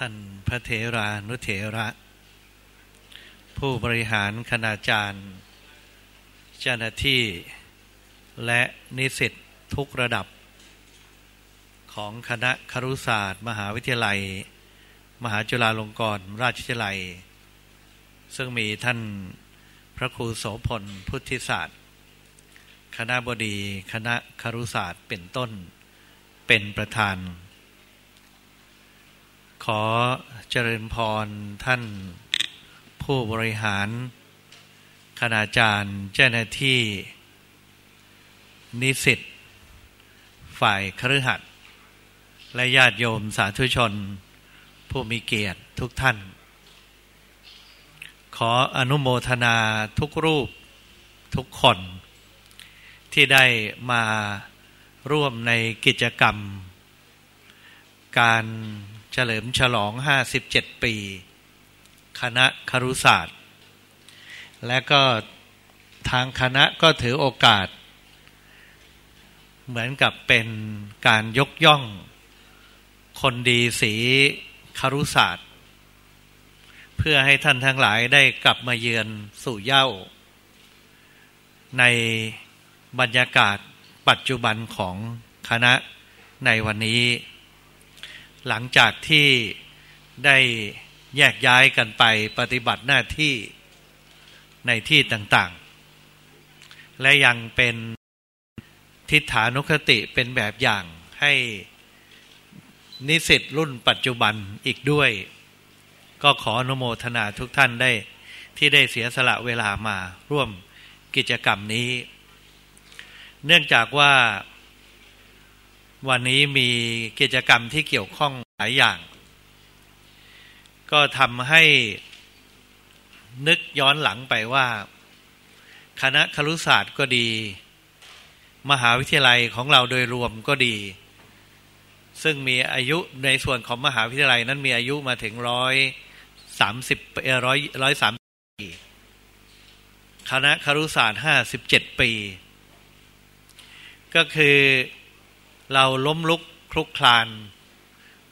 ท่านพระเถรานุเถระ ผู้บริหารคณาจารย์ เจ้าหน้าที่และนิสิตทุกระดับ ของคณะครุศาสตร์ มหาวิทยาลัย มหาจุฬาลงกรณราชวิทยาลัย ซึ่งมีท่านพระครูโสพลพุทธิศาสตร์ คณะบดีคณะครุศาสตร์เป็นต้นเป็นประธาน ขอเจริญพรท่านผู้บริหาร คณาจารย์เจ้าหน้าที่ นิสิตฝ่ายครือขัดและญาติโยมสาธุชน ผู้มีเกียรติทุกท่าน ขออนุโมทนาทุกรูปทุกคน ที่ได้มาร่วมในกิจกรรม การ เฉลิมฉลอง 57 ปี คณะครุศาสตร์ และก็ทางคณะก็ถือโอกาส เหมือนกับเป็นการยกย่อง คนดีสีครุศาสตร์ เพื่อให้ท่านทั้งหลายได้กลับมาเยือนสู่เย้า ในบรรยากาศปัจจุบันของคณะในวันนี้ หลังจากที่ได้แยกย้ายกันไปปฏิบัติหน้าที่ในที่ต่างๆ และยังเป็นทิฏฐานุคติเป็นแบบอย่างให้นิสิตรุ่นปัจจุบันอีกด้วย ก็ขออนุโมทนาทุกท่านได้ที่ได้เสียสละเวลามาร่วมกิจกรรมนี้ เนื่องจากว่า วันนี้มีกิจกรรมที่เกี่ยวข้องหลายอย่าง ก็ทำให้นึกย้อนหลังไปว่า คณะครุศาสตร์ก็ดี มหาวิทยาลัยของเราโดยรวมก็ดี ซึ่งมีอายุในส่วนของมหาวิทยาลัยนั้นมีอายุมาถึงร้อยสามสิบร้อยร้อยสามปีคณะครุศาสตร์ห้าสิบเจ็ดปี ก็คือ เราล้มลุกคลุกคลาน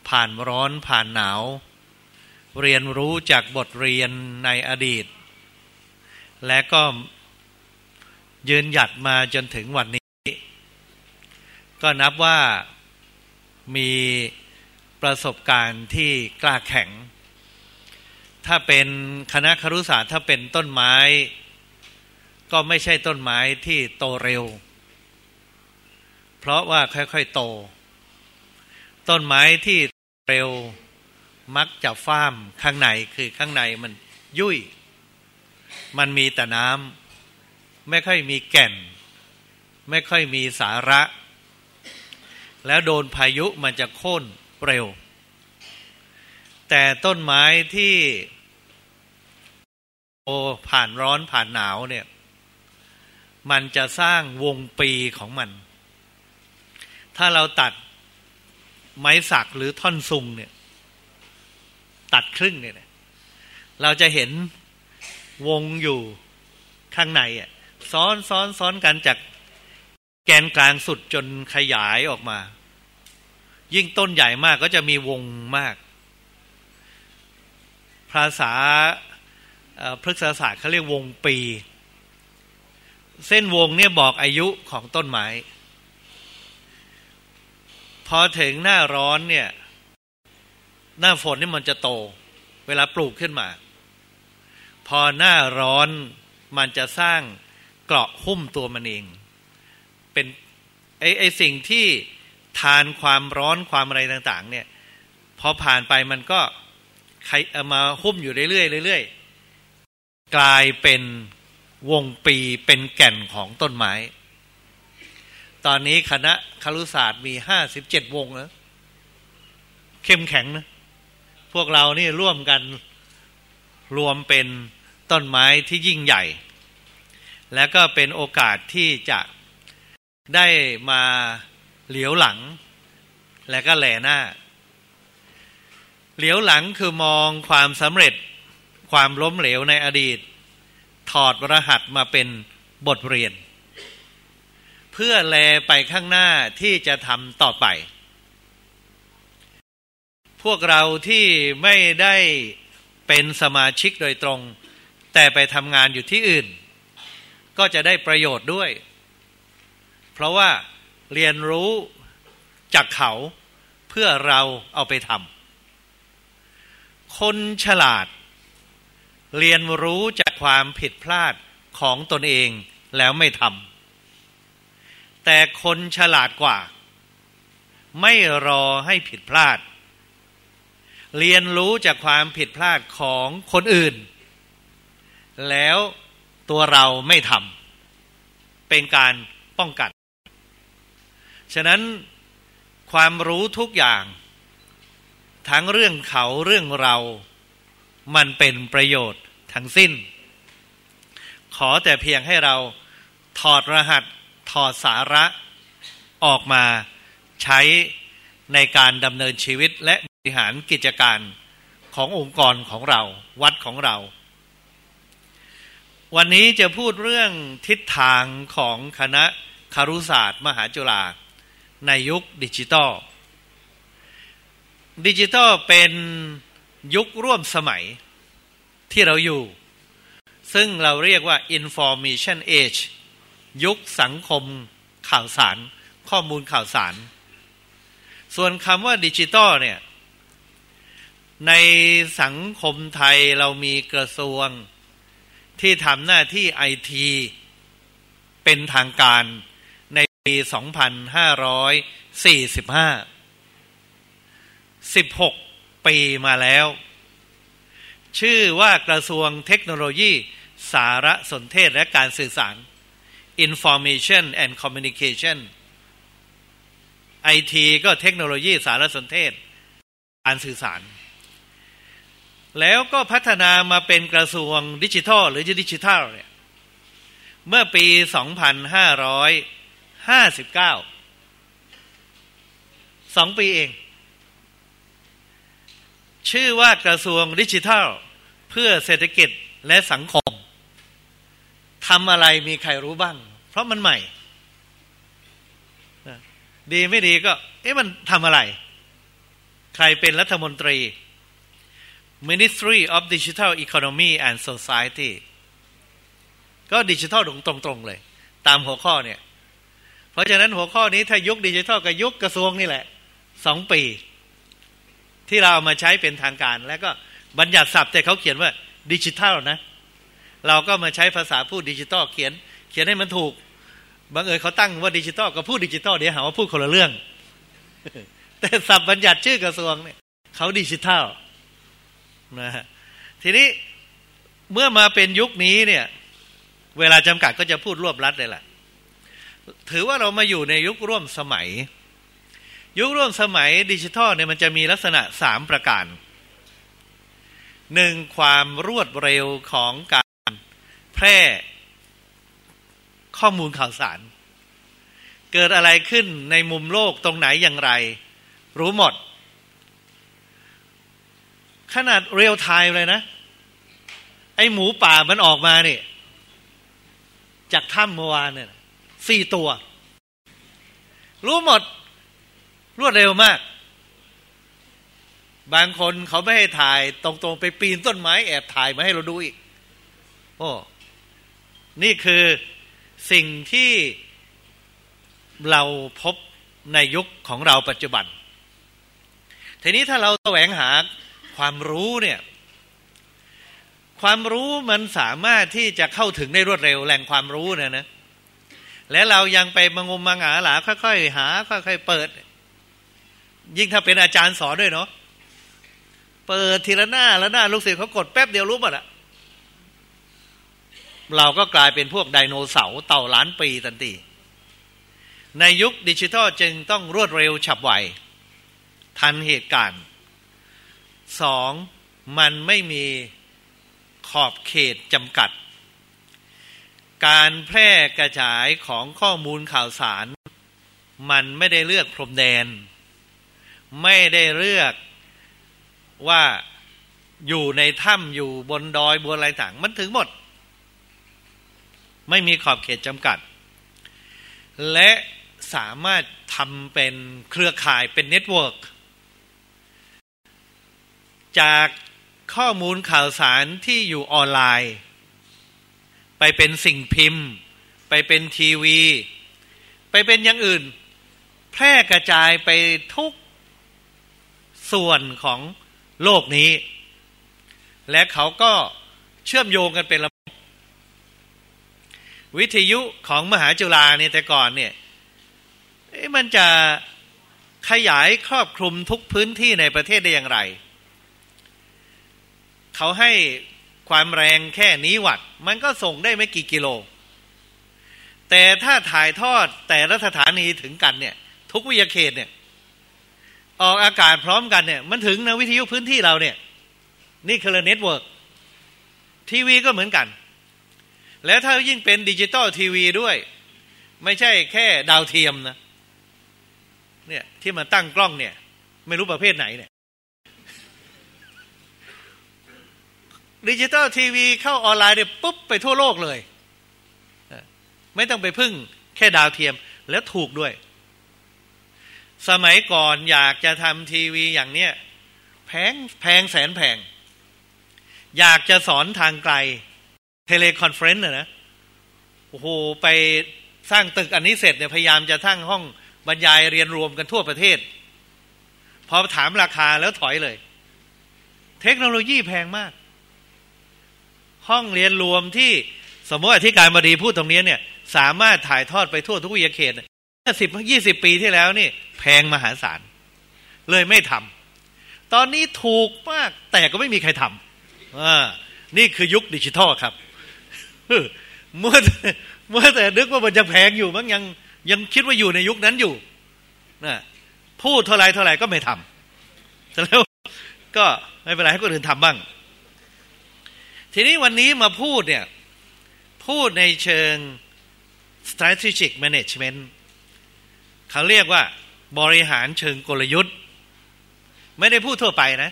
ผ่านร้อนผ่านหนาว เรียนรู้จากบทเรียนในอดีต และก็ยืนหยัดมาจนถึงวันนี้ ก็นับว่ามีประสบการณ์ที่กล้าแข็ง ถ้าเป็นคณะครุศาสตร์ถ้าเป็นต้นไม้ ก็ไม่ใช่ต้นไม้ที่โตเร็ว เพราะว่าค่อยๆโต ต้นไม้ที่เร็วมักจะฟ้ามข้างในคือข้างในมันยุ่ย มันมีแต่น้ำไม่ค่อยมีแก่น ไม่ค่อยมีสาระ แล้วโดนพายุมันจะโค่นเร็ว แต่ต้นไม้ที่โอผ่านร้อนผ่านหนาวเนี่ย มันจะสร้างวงปีของมัน ถ้าเราตัดไม้สักหรือท่อนซุงเนี่ย ตัดครึ่งเนี่ยเราจะเห็นวงอยู่ข้างในอะซ้อนซ้อนซ้อนกันจากแกนกลางสุดจนขยายออกมา ยิ่งต้นใหญ่มากก็จะมีวงมาก ภาษาพฤกษศาสตร์เขาเรียกวงปี เส้นวงเนี่ยบอกอายุของต้นไม้ อถึงหน้าร้อนเนี่ย หน้าฝนนี่มันจะโต เวลาปลูกขึ้นมา พอหน้าร้อนมันจะสร้างเกราะหุ้มตัวมันเอง เป็นไอไอสิ่งที่ทานความร้อนความอะไรต่าง ๆ เนี่ย พอผ่านไปมันก็ใครมาหุ้มอยู่เรื่อยๆเรื่อยๆกลายเป็นวงปีเป็นแก่นของต้นไม้ ตอนนี้คณะคารุศาสตร์มีห้าสิบเจ็ดวงนะเข้มแข็งนะ พวกเรานี่ร่วมกันรวมเป็นต้นไม้ที่ยิ่งใหญ่ และก็เป็นโอกาสที่จะได้มาเหลียวหลัง และก็แหลหน้า เหลียวหลังคือมองความสำเร็จความล้มเหลวในอดีต ถอดรหัสมาเป็นบทเรียน เพื่อแลไปข้างหน้าที่จะทำต่อไปพพวกเราที่ไม่ได้เป็นสมาชิกโดยตรง แต่ไปทำงานอยู่ที่อื่น ก็จะได้ประโยชน์ด้วย เพราะว่าเรียนรู้จากเขาเพื่อเราเอาไปทำคนฉลาด เรียนรู้จากความผิดพลาดของตนเองแล้วไม่ทำ แต่คนฉลาดกว่า ไม่รอให้ผิดพลาด เรียนรู้จากความผิดพลาดของคนอื่น แล้วตัวเราไม่ทำเป็นการป้องกัน ฉะนั้นความรู้ทุกอย่าง ทั้งเรื่องเขาเรื่องเรา มันเป็นประโยชน์ทั้งสิ้น ขอแต่เพียงให้เราถอดรหัส ถอดสาระออกมาใช้ในการดำเนินชีวิตและบริหารกิจการขององค์กรของเรา วัดของเรา วันนี้จะพูดเรื่องทิศทางของคณะคารุศาสตร์ มหาจุฬาในยุคดิจิตอลดิจิตอลเป็นยุคร่วมสมัยที่เราอยู่ ซึ่งเราเรียกว่า information age ยุคสังคมข่าวสาร ข้อมูลข่าวสาร ส่วนคำว่าดิจิตอลเนี่ย ในสังคมไทยเรามีกระทรวงที่ทำหน้าที่ไอทีเป็นทางการในปี 2545 16 ปีมาแล้ว ชื่อว่ากระทรวงเทคโนโลยี สารสนเทศและการสื่อสาร Information and Communication IT ก็เทคโนโลยีสารสนเทศ การสื่อสาร แล้วก็พัฒนามาเป็นกระทรวงดิจิทัล หรือดิจิทัลเนี่ยเมื่อปี 2500ห้าสิบเก้าสองปีเอง ชื่อว่ากระทรวงดิจิทัล เพื่อเศรษฐกิจและสังคม ทำอะไรมีใครรู้บ้าง เพราะมันใหม่ ดีไม่ดีก็ เอ๊ะมันทำอะไร ใครเป็นรัฐมนตรี Ministry of Digital Economy and Society ก็ดิจิทัลตรงๆเลย ตามหัวข้อเนี่ย เพราะฉะนั้นหัวข้อนี้ถ้ายุคดิจิทัลกับยุคกระทรวงนี่แหละสองปี ที่เราเอามาใช้เป็นทางการ แล้วก็บัญญัติศัพท์แต่เขาเขียนว่าดิจิทัลนะ เราก็มาใช้ภาษาพูดดิจิทัลเขียน เขียนให้มันถูกบางเอิญเขาตั้งว่าดิจิทัลกับพูดดิจิทัลเดี๋ยวหาว่าพูดคนละเรื่อง แต่ศัพท์บัญญัติชื่อกระทรวงเนี่ยเขาดิจิทัลนะฮะทีนี้เมื่อมาเป็นยุคนี้เนี่ย เวลาจำกัดก็จะพูดรวบรัดเลยแหละถือว่าเรามาอยู่ในยุคร่วมสมัย ยุคร่วมสมัยดิจิทัลเนี่ยมันจะมีลักษณะสามประการหนึ่งความรวดเร็วของการ ร่ข้อมูลข่าวสาร เกิดอะไรขึ้นในมุมโลกตรงไหนอย่างไร รู้หมด ขนาดเรียลไทม์เลยนะ ไอหมูป่ามันออกมาเนี่ยจากถ้ำเมื่อวานเนี่ยสี่ตัว รู้หมด รวดเร็วมาก บางคนเขาไม่ให้ถ่ายตรงๆ ไปปีนต้นไม้แอบถ่ายมาให้เราดูอีก โอ้ นี่คือสิ่งที่เราพบในยุคของเราปัจจุบัน ทีนี้ถ้าเราแสวงหาความรู้เนี่ย ความรู้มันสามารถที่จะเข้าถึงได้รวดเร็วแหล่งความรู้เนี่ยนะ และเรายังไปมางมมังหาหลาค่อยๆหาค่อยๆเปิด ยิ่งถ้าเป็นอาจารย์สอนด้วยเนาะเปิดทีละหน้าละหน้าลูกศิษย์เขากดแป๊บเดียวรู้หมดอะ เราก็กลายเป็นพวกไดโนเสาร์เต่าล้านปีทันทีในยุคดิจิทัลจึงต้องรวดเร็วฉับไว ทันเหตุการณ์สองมันไม่มีขอบเขตจำกัด การแพร่กระจายของข้อมูลข่าวสาร มันไม่ได้เลือกพรมแดน ไม่ได้เลือกว่าอยู่ในถ้ำอยู่บนดอยบนอะไรต่าง มันถึงหมด ไม่มีขอบเขตจำกัด และสามารถทำเป็นเครือข่ายเป็น networkจากข้อมูลข่าวสารที่อยู่ออนไลน์ ไปเป็นสิ่งพิมพ์ ไปเป็นทีวี ไปเป็นอย่างอื่น แพร่กระจายไปทุกส่วนของโลกนี้ และเขาก็เชื่อมโยงกันเป็นระบบ วิทยุของมหาจุฬาเนี่ยแต่ก่อนเนี่ยมันจะขยายครอบคลุมทุกพื้นที่ในประเทศได้อย่างไร เขาให้ความแรงแค่นี้วัตต์มันก็ส่งได้ไม่กี่กิโล แต่ถ้าถ่ายทอดแต่ละสถานีถึงกันเนี่ย ทุกวิทยาเขตเนี่ย ออกอากาศพร้อมกันเนี่ย มันถึงนะวิทยุพื้นที่เราเนี่ย นี่คือ network ทีวีก็เหมือนกัน แล้วถ้ายิ่งเป็นดิจิตอลทีวีด้วย ไม่ใช่แค่ดาวเทียมนะ เนี่ยที่มาตั้งกล้องเนี่ย ไม่รู้ประเภทไหนเนี่ยดิจิตอลทีวีเข้าออนไลน์เนี่ยปุ๊บไปทั่วโลกเลย ไม่ต้องไปพึ่งแค่ดาวเทียมแล้วถูกด้วย สมัยก่อนอยากจะทำทีวีอย่างเนี้ยแพงแพงแสนแพง อยากจะสอนทางไกล teleconference นะโอ้โหไปสร้างตึกอันนี้เสร็จเนี่ยพยายามจะตั้งห้องบรรยายเรียนรวมกันทั่วประเทศ พอถามราคาแล้วถอยเลย เทคโนโลยีแพงมาก ห้องเรียนรวมที่สมมติอธิการบดีพูดตรงนี้เนี่ย สามารถถ่ายทอดไปทั่วทุกวิทยาเขตสิบยี่สิบปีที่แล้วนี่ แพงมหาศาล เลยไม่ทำตอนนี้ถูกมากแต่ก็ไม่มีใครทำนี่คือยุคดิจิทัลครับ เมื่อเมื่อแต่นึกว่ามันจะแพงอยู่มั้งยังยังคิดว่าอยู่ในยุคนั้นอยู่นะพูดเท่าไรเท่าไรก็ไม่ทำแล้วก็ไม่เป็นไรให้คนอื่นทำบ้าง ทีนี้วันนี้มาพูดเนี่ย พูดในเชิง strategic management เขาเรียกว่าบริหารเชิงกลยุทธ์ ไม่ได้พูดทั่วไปนะ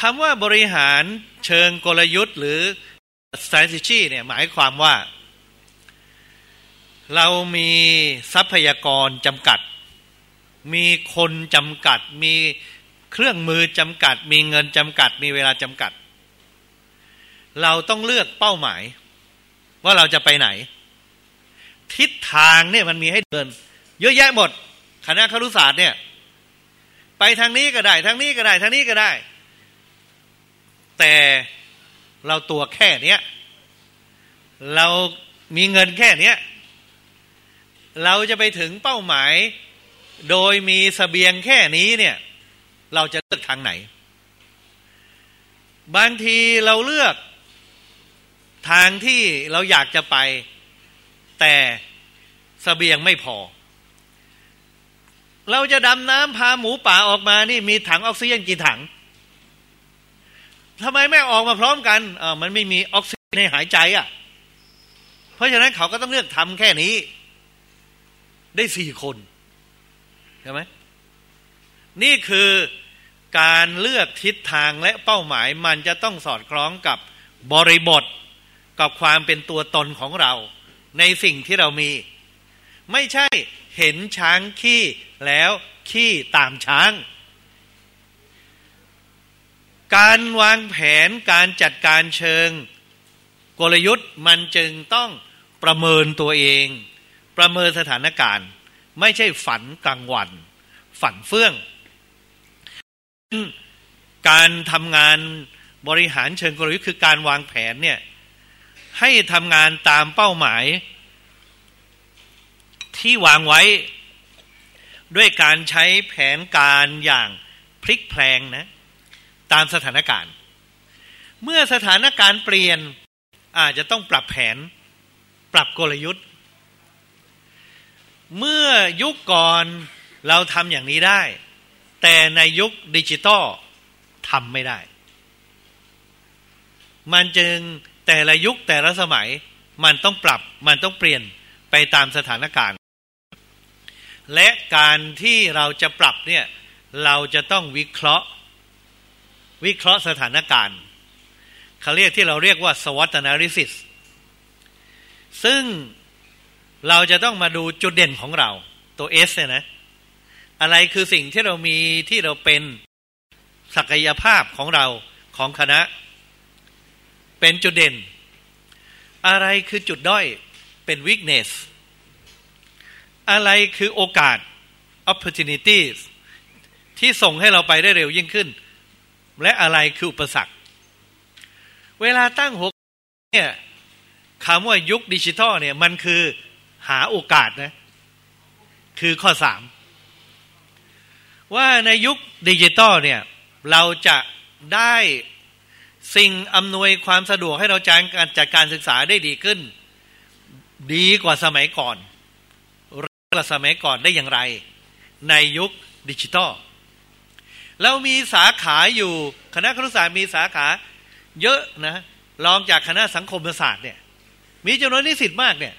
คำว่าบริหารเชิงกลยุทธ์หรือ strategy เนี่ยหมายความว่า เรามีทรัพยากรจำกัด มีคนจำกัด มีเครื่องมือจำกัด มีเงินจำกัด มีเวลาจำกัด เราต้องเลือกเป้าหมาย ว่าเราจะไปไหน ทิศทางเนี่ยมันมีให้เดิน เยอะแยะหมด คณะครุศาสตร์เนี่ย ไปทางนี้ก็ได้ ทางนี้ก็ได้ ทางนี้ก็ได้ แต่ เราตัวแค่เนี้ยเรามีเงินแค่เนี้ยเราจะไปถึงเป้าหมาย โดยมีสเสบียงแค่นี้เนี่ย เราจะเลือกทางไหน บางทีเราเลือกทางที่เราอยากจะไป แต่สเสบียงไม่พอ เราจะดำน้ำพาหมูป่าออกมานี่มีถังออกซิเจนกี่ถัง ทำไมไม่ออกมาพร้อมกันอ่ามันไม่มีออกซิเจนในหายใจอะ่ะ เพราะฉะนั้นเขาก็ต้องเลือกทำแค่นี้ ได้สี่คนใช่ไหมนี่คือการเลือกทิศทางและเป้าหมายมันจะต้องสอดคล้องกับบริบทกับความเป็นตัวตนของเรา ในสิ่งที่เรามี ไม่ใช่เห็นช้างขี้แล้วขี้ตามช้าง การวางแผนการจัดการเชิง กลยุทธ์มันจึงต้องประเมินตัวเอง ประเมินสถานการณ์ ไม่ใช่ฝันกลางวัน ฝันเฟื่อง การทำงานบริหารเชิงกลยุทธ์คือการวางแผนเนี่ยให้ทำงานตามเป้าหมาย ที่วางไว้ ด้วยการใช้แผนการอย่างพลิกแพลงนะ ตามสถานการณ์ เมื่อสถานการณ์เปลี่ยนอาจจะต้องปรับแผน ปรับกลยุทธ์ เมื่อยุคก่อนเราทำอย่างนี้ได้ แต่ในยุคดิจิตอลทำไม่ได้ มันจึงแต่ละยุคแต่ละสมัยมันต้องปรับมันต้องเปลี่ยนไปตามสถานการณ์ และการที่เราจะปรับเนี่ยเราจะต้องวิเคราะห์ วิเคราะห์สถานการณ์เขาเรียกที่เราเรียกว่า SWOT analysis ซึ่งเราจะต้องมาดูจุดเด่นของเรา ตัวเอสเนี่ยนะ อะไรคือสิ่งที่เรามีที่เราเป็นศักยภาพของเราของคณะ เป็นจุดเด่น อะไรคือจุดด้อยเป็น weakness อะไรคือโอกาส opportunities ที่ส่งให้เราไปได้เร็วยิ่งขึ้น และอะไรคืออุปสรรค เวลาตั้งหัวเนี่ยคำว่ายุคดิจิทัลเนี่ยมันคือหาโอกาสนะ คือข้อสามว่าในยุคดิจิตอลเนี่ยเราจะได้สิ่งอำนวยความสะดวกให้เราจัดการจัดการศึกษาได้ดีขึ้น ดีกว่าสมัยก่อนกว่าสมัยก่อนได้อย่างไร ในยุคดิจิตอล เรามีสาขาอยู่คณะครุศาสตร์มีสาขาเยอะนะรองจากคณะสังคมศาสตร์เนี่ย มีจำนวนนิสิตมากเนี่ย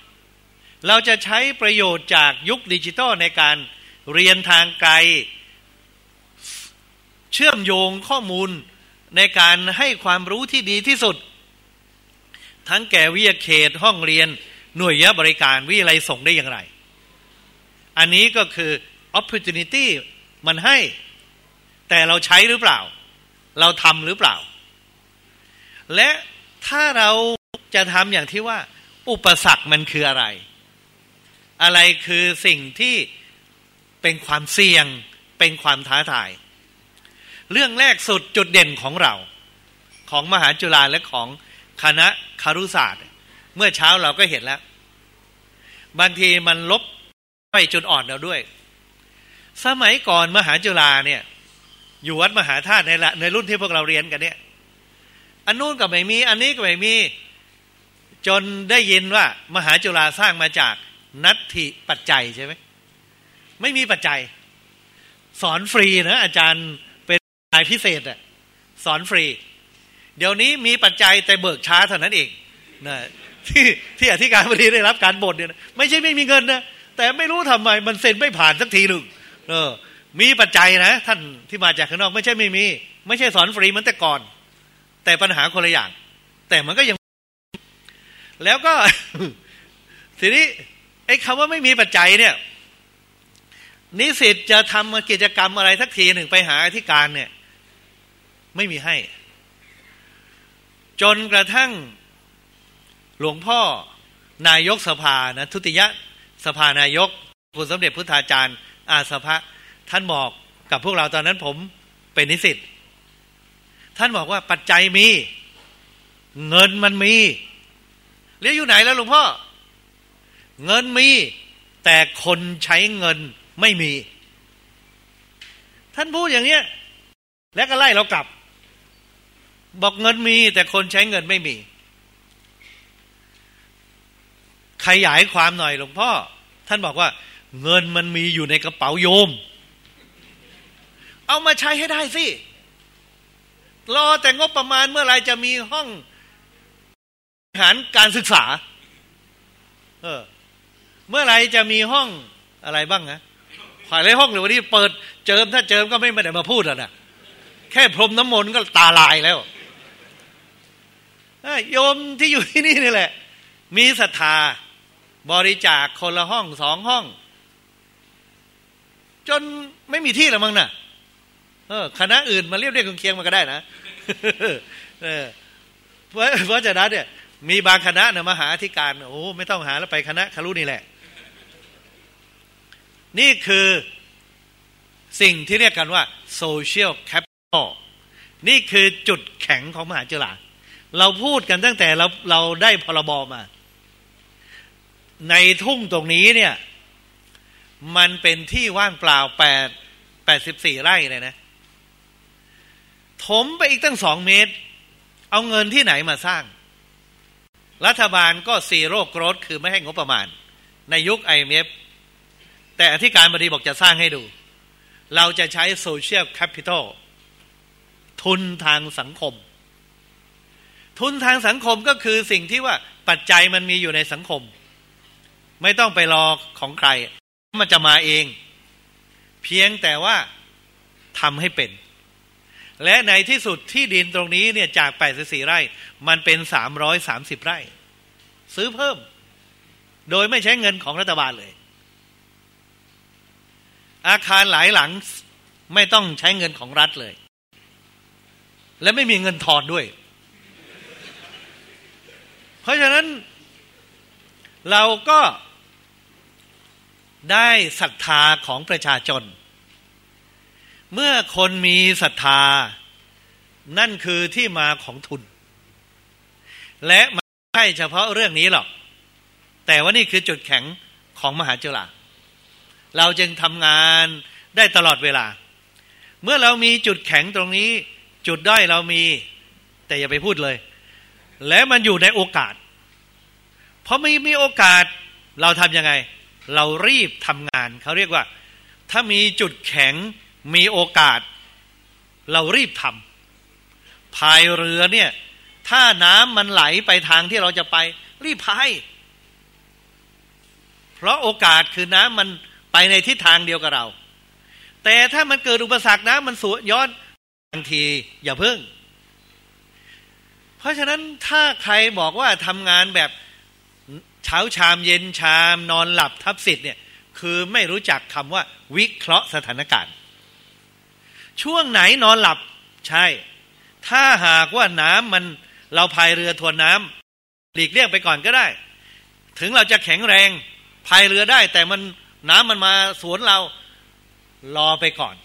เราจะใช้ประโยชน์จากยุคดิจิตอลในการเรียนทางไกล เชื่อมโยงข้อมูลในการให้ความรู้ที่ดีที่สุด ทั้งแก่วิทยาเขตห้องเรียนหน่วยยบริการวิทยาลัยส่งได้อย่างไร อันนี้ก็คือ opportunity มันให้ แต่เราใช้หรือเปล่า เราทำหรือเปล่า และถ้าเราจะทำอย่างที่ว่า อุปสรรคมันคืออะไร อะไรคือสิ่งที่เป็นความเสี่ยง เป็นความท้าทาย เรื่องแรกสุดจุดเด่นของเรา ของมหาจุฬาและของคณะคารุศาสตร์ เมื่อเช้าเราก็เห็นแล้วบางทีมันลบไปจุดอ่อนเราด้วย สมัยก่อนมหาจุฬาเนี่ย อยู่วัดมหาธาตุในละในรุ่นที่พวกเราเรียนกันเนี่ย อันนู้นก็ไม่มี อันนี้ก็ไม่มี จนได้ยินว่า มหาจุฬาสร้างมาจากนัตถิปัจจัยใช่ไหมไม่มีปัจจัย สอนฟรีนะ อาจารย์เป็นนายพิเศษอะสอนฟรี เดี๋ยวนี้มีปัจจัยแต่เบิกช้าเท่านั้นเองนะที่ที่อธิการบดีได้รับการบ่นเนี่ยไม่ใช่ไม่มีเงินนะแต่ไม่รู้ทำไมมันเซ็นไม่ผ่านสักทีหนึ่งเออ มีปัจจัยนะ ท่านที่มาจากข้างนอกไม่ใช่ไม่มี ไม่ใช่สอนฟรีเหมือนแต่ก่อน แต่ปัญหาคนละอย่าง แต่มันก็ยัง แล้วก็ทีนี้ไอ้คำว่าไม่มีปัจจัยเนี่ย นิสิตจะทำกิจกรรมอะไรทักทีหนึ่งไปหาอธิการเนี่ย ไม่มีให้ จนกระทั่งหลวงพ่อนายกสภานะทุติยสภานายกคุณสมเด็จพุทธาจารย์ อาสภะ ท่านบอกกับพวกเราตอนนั้นผมเป็นนิสิตท่านบอกว่าปัจจัยมี เงินมันมีเรียกอยู่ไหนแล้วหลวงพ่อ เงินมี แต่คนใช้เงินไม่มี ท่านพูดอย่างเนี้ย แล้วก็ไล่เรากลับ บอกเงินมี แต่คนใช้เงินไม่มี ขยายความหน่อยหลวงพ่อ ท่านบอกว่า เงินมันมีอยู่ในกระเป๋าโยม เอามาใช้ให้ได้สิรอแต่งบประมาณเมื่อไรจะมีห้องหารการศึกษา เออ เมื่อไรจะมีห้องอะไรบ้างนะฝ่ายไรห้องหรือวันนี้เปิดเจิมถ้าเจิมก็ไม่ได้มาพูดอะนะแค่พรมน้ำมนต์ก็ตาลายแล้วโยมที่อยู่ที่นี่นี่แหละ มีศรัทธาบริจาคคนละห้องสองห้อง จนไม่มีที่แล้วมั้งนะ่ะ เออคณะอื่นมาเรียบเรียกเคียงมาก็ได้นะเออเพราะเพราะฉะนั้นเนี่ยมีบางคณะเนี่ยมาหาธิการโอ้ไม่ต้องหาแล้วไปคณะคารุนี่แหละ นี่คือสิ่งที่เรียกกันว่า social capital นี่คือจุดแข็งของมหาจุฬาเราพูดกันตั้งแต่เราเราได้พรบมา ในทุ่งตรงนี้เนี่ย มันเป็นที่ว่างเปล่าแปดแปดสิบสี่ไร่เลยนะ ถมไปอีกตั้งสองเมตร เอาเงินที่ไหนมาสร้าง รัฐบาลก็ zero growth คือไม่ให้งบประมาณ ในยุค IMF แต่อธิการบดีบอกจะสร้างให้ดู เราจะใช้ social capital ทุนทางสังคม ทุนทางสังคมก็คือสิ่งที่ว่าปัจจัยมันมีอยู่ในสังคม ไม่ต้องไปรอของใคร มันจะมาเอง เพียงแต่ว่าทำให้เป็น และในที่สุดที่ดินตรงนี้เนี่ยจาก 84 ไร่ มันเป็น 330 ไร่ ซื้อเพิ่ม โดยไม่ใช้เงินของรัฐบาลเลย อาคารหลายหลังไม่ต้องใช้เงินของรัฐเลย และไม่มีเงินทอนด้วย เพราะฉะนั้นเราก็ได้ศรัทธาของประชาชน เมื่อคนมีศรัทธา นั่นคือที่มาของทุน และไม่ใช่เฉพาะเรื่องนี้หรอก แต่ว่านี่คือจุดแข็งของมหาจุฬาเราจึงทำงานได้ตลอดเวลา เมื่อเรามีจุดแข็งตรงนี้ จุดด้อยเรามี แต่อย่าไปพูดเลย และมันอยู่ในโอกาส เพอมีมีโอกาสเราทำยังไง เรารีบทำงานเขาเรียกว่า ถ้ามีจุดแข็ง มีโอกาส เรารีบทำพายเรือเนี่ย ถ้าน้ำมันไหลไปทางที่เราจะไป รีบพายเพราะโอกาสคือน้ำมันไปในทิศทางเดียวกับเรา แต่ถ้ามันเกิดอุปสรรคน้ำมันสวนย้อนทันทีอย่าเพิ่ง เพราะฉะนั้นถ้าใครบอกว่าทำงานแบบเช้าชามเย็นชาม นอนหลับทับสิทธิ์เนี่ย คือไม่รู้จักคำว่าวิเคราะห์สถานการณ์ ช่วงไหนนอนหลับใช่ ถ้าหากว่าน้ำมันเราพายเรือทวนน้ำหลีกเลี่ยงไปก่อนก็ได้ ถึงเราจะแข็งแรงพายเรือได้ แต่มันน้ำมันมาสวนเรารอไปก่อน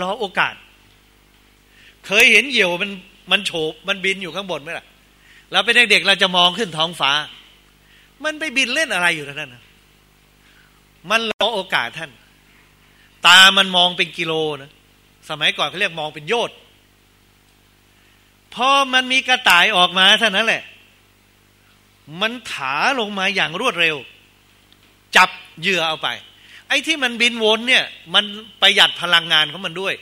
รอโอกาส เคยเห็นเหยี่ยวมันมันโฉบมันบินอยู่ข้างบนไหมล่ะเราเป็นเด็กๆเราจะมองขึ้นท้องฟ้า มันไปบินเล่นอะไรอยู่ท่านนะมันรอโอกาสท่าน ตามันมองเป็นกิโลนะ สมัยก่อนเขาเรียกมองเป็นโยดพอมันมีกระต่ายออกมาเท่านั้นแหละ มันถาลงมาอย่างรวดเร็ว จับเหยื่อเอาไป ไอ้ที่มันบินวนเนี่ย มันประหยัดพลังงานของมันด้วย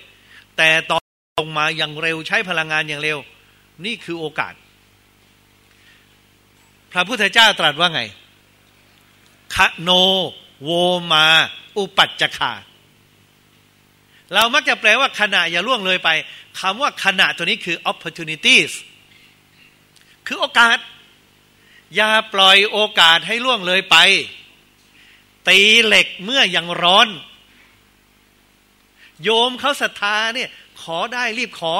แต่ตอนลงมาอย่างเร็วใช้พลังงานอย่างเร็ว นี่คือโอกาส พระพุทธเจ้าตรัสว่าไงคะโน โวมา อุปัจจคา เรามักจะแปลว่าขณะอย่าล่วงเลยไปคำว่าขณะตัวนี้คือ opportunities คือโอกาส อย่าปล่อยโอกาสให้ล่วงเลยไป ตีเหล็กเมื่อยังร้อน โยมเขาศรัทธาเนี่ย ขอได้รีบขอ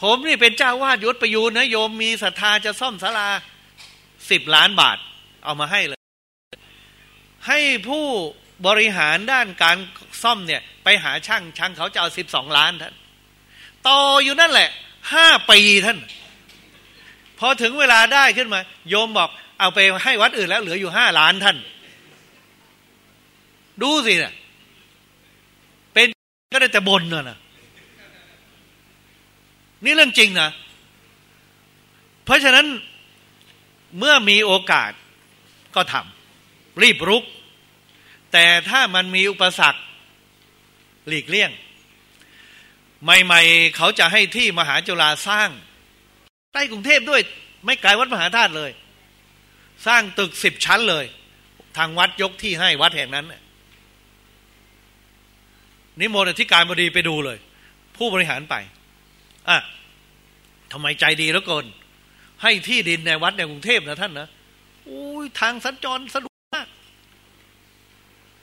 ผมนี่เป็นเจ้าวาดยศประยูนนะโยมมีศรัทธาจะซ่อมศาลาสิบล้านบาท เอามาให้เลย ให้ผู้ บริหารด้านการซ่อมเนี่ย ไปหาช่างช่างเขาจะเอาสิบสองล้านท่านต่ออยู่นั่นแหละห้าปีท่าน พอถึงเวลาได้ขึ้นมา โยมบอกเอาไปให้วัดอื่นแล้วเหลืออยู่ห้าล้านท่าน ดูสิเนะ่ยเป็นก็ได้แต่บนน่ะนะนี่เรื่องจริงนะ เพราะฉะนั้นเมื่อมีโอกาสก็ทำรีบรุก แต่ถ้ามันมีอุปสรรคหลีกเลี่ยง ใหม่ๆ เขาจะให้ที่มหาจุฬาสร้าง ใกล้กรุงเทพด้วย ไม่ไกลวัดมหาธาตุเลย สร้างตึกสิบชั้นเลย ทางวัดยกที่ให้วัดแห่งนั้น นิมนต์อธิการบดีไปดูเลย ผู้บริหารไปอะทำไมใจดีแล้วกินให้ที่ดินในวัดในกรุงเทพนะท่านนะอุ้ยทางสัญจรสะดวก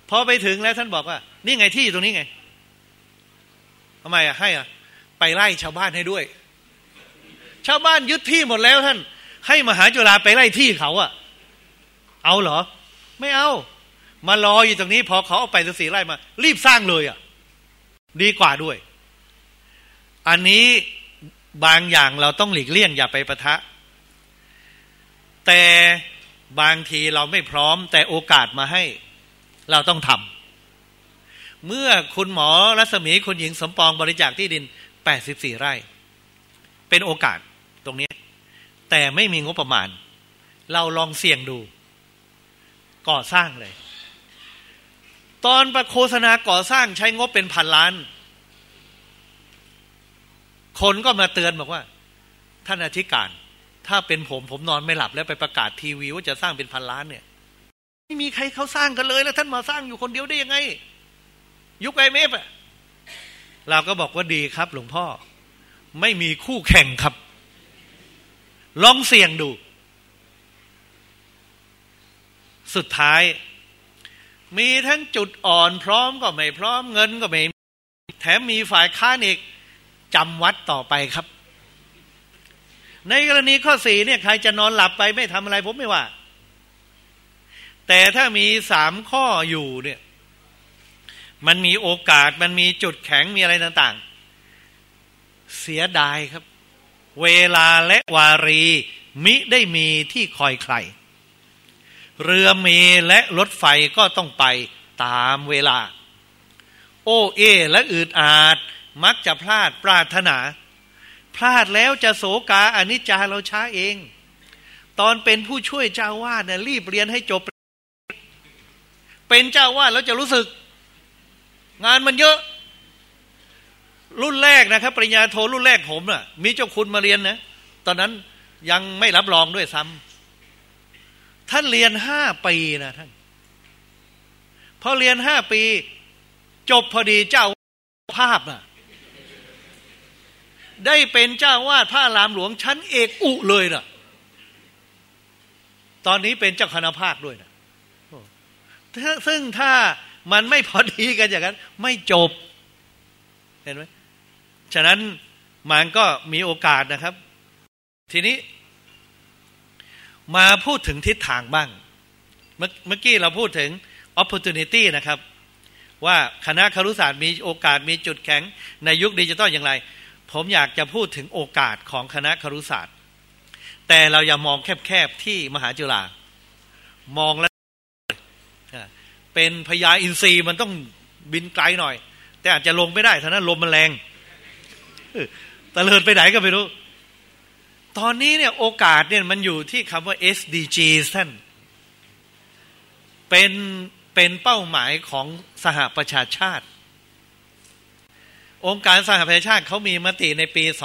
พอไปถึงแล้วท่านบอกว่า นี่ไงที่ตรงนี้ไงทำไมอะให้อะ ไปไล่ชาวบ้านให้ด้วย ชาวบ้านยึดที่หมดแล้วท่าน ให้มหาจุฬาไปไล่ที่เขาอะ เอาเหรอ ไม่เอา มารออยู่ตรงนี้ พอเขาเอาไปสีไล่มา รีบสร้างเลยอะ ดีกว่าด้วย อันนี้บางอย่างเราต้องหลีกเลี่ยงอย่าไปประทะ แต่บางทีเราไม่พร้อมแต่โอกาสมาให้ เราต้องทำเมื่อคุณหมอรัศมีคุณหญิงสมปองบริจาคที่ดิน 84 ไร่ เป็นโอกาสตรงนี้ แต่ไม่มีงบประมาณ เราลองเสี่ยงดู ก่อสร้างเลย ตอนประโฆษณาก่อสร้างใช้งบเป็นพันล้าน คนก็มาเตือนบอกว่า ท่านอธิการ ถ้าเป็นผมผมนอนไม่หลับแล้วไปประกาศทีวีว่าจะสร้างเป็นพันล้านเนี่ย ไม่มีใครเขาสร้างกันเลย แล้วท่านมาสร้างอยู่คนเดียวได้ยังไง ยุคไอเมฟอะเราก็บอกว่าดีครับ หลวงพ่อ ไม่มีคู่แข่งครับ ลองเสี่ยงดู สุดท้าย มีทั้งจุดอ่อนพร้อมก็ไม่พร้อมเงินก็ไม่แถมมีฝ่ายค้านอีกจำวัดต่อไปครับ ในกรณีข้อสี่เนี่ย ใครจะนอนหลับไปไม่ทำอะไรผมไม่ว่า แต่ถ้ามีสามข้ออยู่เนี่ย มันมีโอกาสมันมีจุดแข็งมีอะไรต่างๆ เสียดายครับ เวลาและวารี มิได้มีที่คอยใคร เรือมีและรถไฟก็ต้องไปตามเวลา โอเอ และอืดอาดมักจะพลาดปรารถนา พลาดแล้วจะโศกาอนิจจาเราช้าเอง ตอนเป็นผู้ช่วยเจ้าวาดเนี่ยรีบเรียนให้จบ เป็นเจ้าวาดแล้วจะรู้สึก งานมันเยอะ รุ่นแรกนะครับ ปริญญาโทรุ่นแรกผมน่ะ มีเจ้าคุณมาเรียนนะตอนนั้นยังไม่รับรองด้วยซ้ำท่านเรียนห้าปีนะท่านพอเรียนห้าปี จบพอดีเจ้าภาพน่ะได้เป็นเจ้าวาดพระรามหลวงชั้นเอกอุเลยนะตอนนี้เป็นเจ้าคณะภาคด้วยนะ ซึ่งถ้ามันไม่พอดีกันอย่างนั้น ไม่จบ เห็นไหมฉะนั้นมันก็มีโอกาสนะครับ ทีนี้ มาพูดถึงทิศทางบ้าง เมื่อกี้เราพูดถึง opportunity นะครับ ว่าคณะครุศาสตร์มีโอกาสมีจุดแข็งในยุคดิจิตอลอย่างไร ผมอยากจะพูดถึงโอกาสของคณะครุศาสตร์ แต่เราอย่ามองแคบๆที่มหาจุฬามองแล้ว เป็นพญาอินทรีย์มันต้องบินไกลหน่อย แต่อาจจะลงไม่ได้ท่านั้นลมมันแรงตะเลิดไปไหนก็ไม่รู้ ตอนนี้เนี่ยโอกาสเนี่ยมันอยู่ที่คำว่า SDG ท่าน เป็นเป็นเป้าหมายของสหประชาชาติ องค์การสหประชาชาติเขามีมติในปี 2000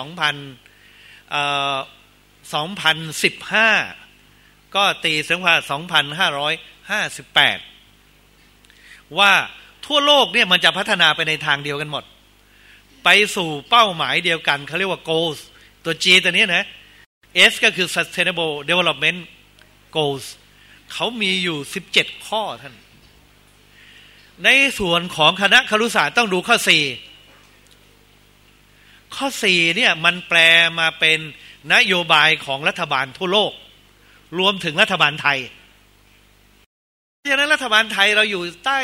2015 ก็ตีสังว่า 2558 ว่าทั่วโลกเนี่ยมันจะพัฒนาไปในทางเดียวกันหมด ไปสู่เป้าหมายเดียวกันเขาเรียกว่า goals ตัว G ตัวนี้นะ S ก็คือ sustainable development goals เขามีอยู่ 17 ข้อท่าน ในส่วนของคณะครุศาสตร์ต้องดูข้อ 4 ข้อสี่เนี่ยมันแปลมาเป็นนโยบายของรัฐบาลทั่วโลก รวมถึงรัฐบาลไทย ฉะนั้นรัฐบาลไทยเราอยู่ใต้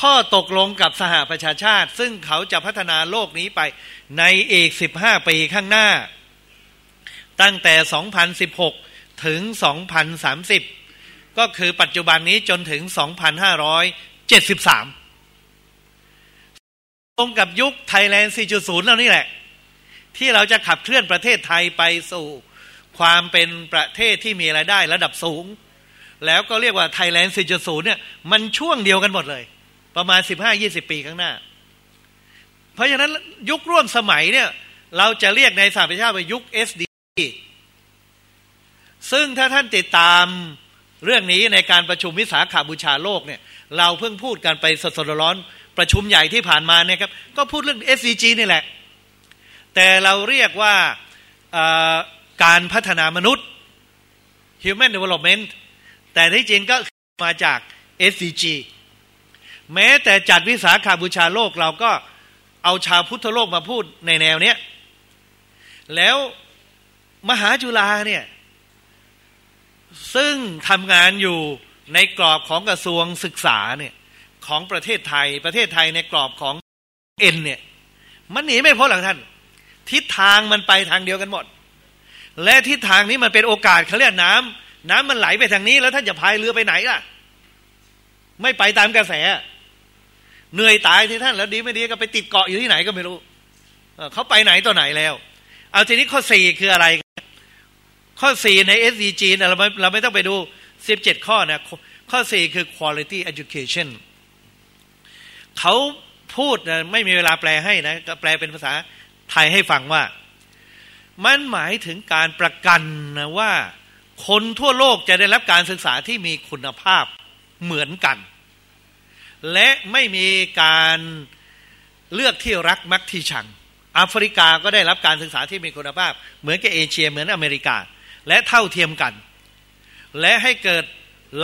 ข้อตกลงกับสหประชาชาติ ซึ่งเขาจะพัฒนาโลกนี้ไปในอีก 15 ปีข้างหน้า ตั้งแต่ 2016 ถึง 2030 ก็คือปัจจุบันนี้จนถึง 2573 ตรงกับยุคไทยแลนด์ 4.0 แล้วนี่แหละ ที่เราจะขับเคลื่อนประเทศไทยไปสู่ความเป็นประเทศที่มีรายได้ระดับสูง แล้วก็เรียกว่าไทยแลนด์4.0เนี่ยมันช่วงเดียวกันหมดเลย ประมาณ 15-20 ปีข้างหน้า เพราะฉะนั้นยุคร่วมสมัยเนี่ยเราจะเรียกในสหประชาชาติว่ายุค SD ซึ่งถ้าท่านติดตามเรื่องนี้ในการประชุมวิสาขาบูชาโลกเนี่ยเราเพิ่งพูดกันไปสดๆร้อนประชุมใหญ่ที่ผ่านมาเนี่ยครับก็พูดเรื่อง SDG นี่แหละ แต่เราเรียกว่าการพัฒนามนุษย์ Human Development แต่ที่จริงก็มาจาก SDG แม้แต่จัดวิสาขาบูชาโลกเราก็เอาชาวพุทธโลกมาพูดในแนวเนี้ย แล้วมหาจุฬาเนี่ย ซึ่งทำงานอยู่ในกรอบของกระทรวงศึกษาเนี่ยของประเทศไทยประเทศไทยในกรอบของเอ็นเนี่ย มันหนีไม่พ้นหลังท่าน ทิศทางมันไปทางเดียวกันหมด และทิศทางนี้มันเป็นโอกาสเขาเรียกน้ำ น้ำมันไหลไปทางนี้ แล้วท่านจะพายเรือไปไหนล่ะ ไม่ไปตามกระแส เหนื่อยตายที่ท่านแล้วดีไม่ดีก็ไปติดเกาะอยู่ที่ไหนก็ไม่รู้เขาไปไหนต่อไหนแล้ว เอาทีนี้ข้อสี่คืออะไร ข้อสี่ใน SDG นะเราไม่เราไม่ต้องไปดูสิบเจ็ดข้อนะ ข้อสี่คือ quality education เขาพูดนะไม่มีเวลาแปลให้นะก็แปลเป็นภาษาไทยให้ฟังว่า มันหมายถึงการประกันนะว่า คนทั่วโลกจะได้รับการศึกษาที่มีคุณภาพเหมือนกัน และไม่มีการเลือกที่รักมักที่ชังแอฟริกาก็ได้รับการศึกษาที่มีคุณภาพ เหมือนกับเอเชียเหมือนอเมริกา และเท่าเทียมกัน และให้เกิด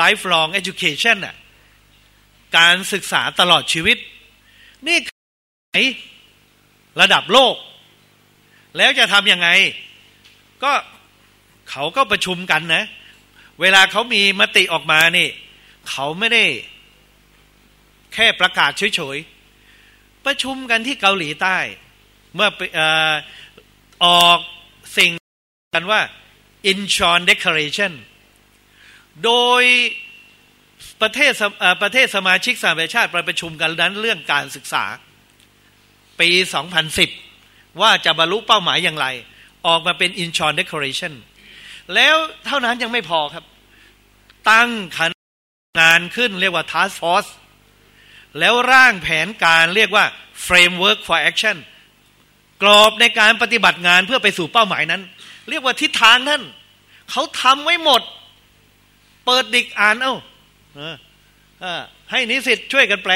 lifelong education น่ะการศึกษาตลอดชีวิต นี่ระดับโลก แล้วจะทำยังไง ก็ เขาก็ประชุมกันนะ เวลาเขามีมติออกมานี่ เขาไม่ได้แค่ประกาศเฉยๆ ประชุมกันที่เกาหลีใต้ เมื่อออกสิ่งกันว่า Incheon Declaration โดยประเทศประเทศสมาชิกสหประชาชาติประชุมกันนั้นเรื่องการศึกษา ปี 2010 ว่าจะบรรลุเป้าหมายอย่างไร ออกมาเป็น Incheon Declaration แล้วเท่านั้นยังไม่พอครับ ตั้งคณะงานขึ้นเรียกว่า Task Force แล้วร่างแผนการเรียกว่า Framework for Action กรอบในการปฏิบัติงานเพื่อไปสู่เป้าหมายนั้น เรียกว่าทิศทางท่านเขาทำไว้หมด เปิดดิกอ่านเอา้าให้นิสิตช่วยกันแปล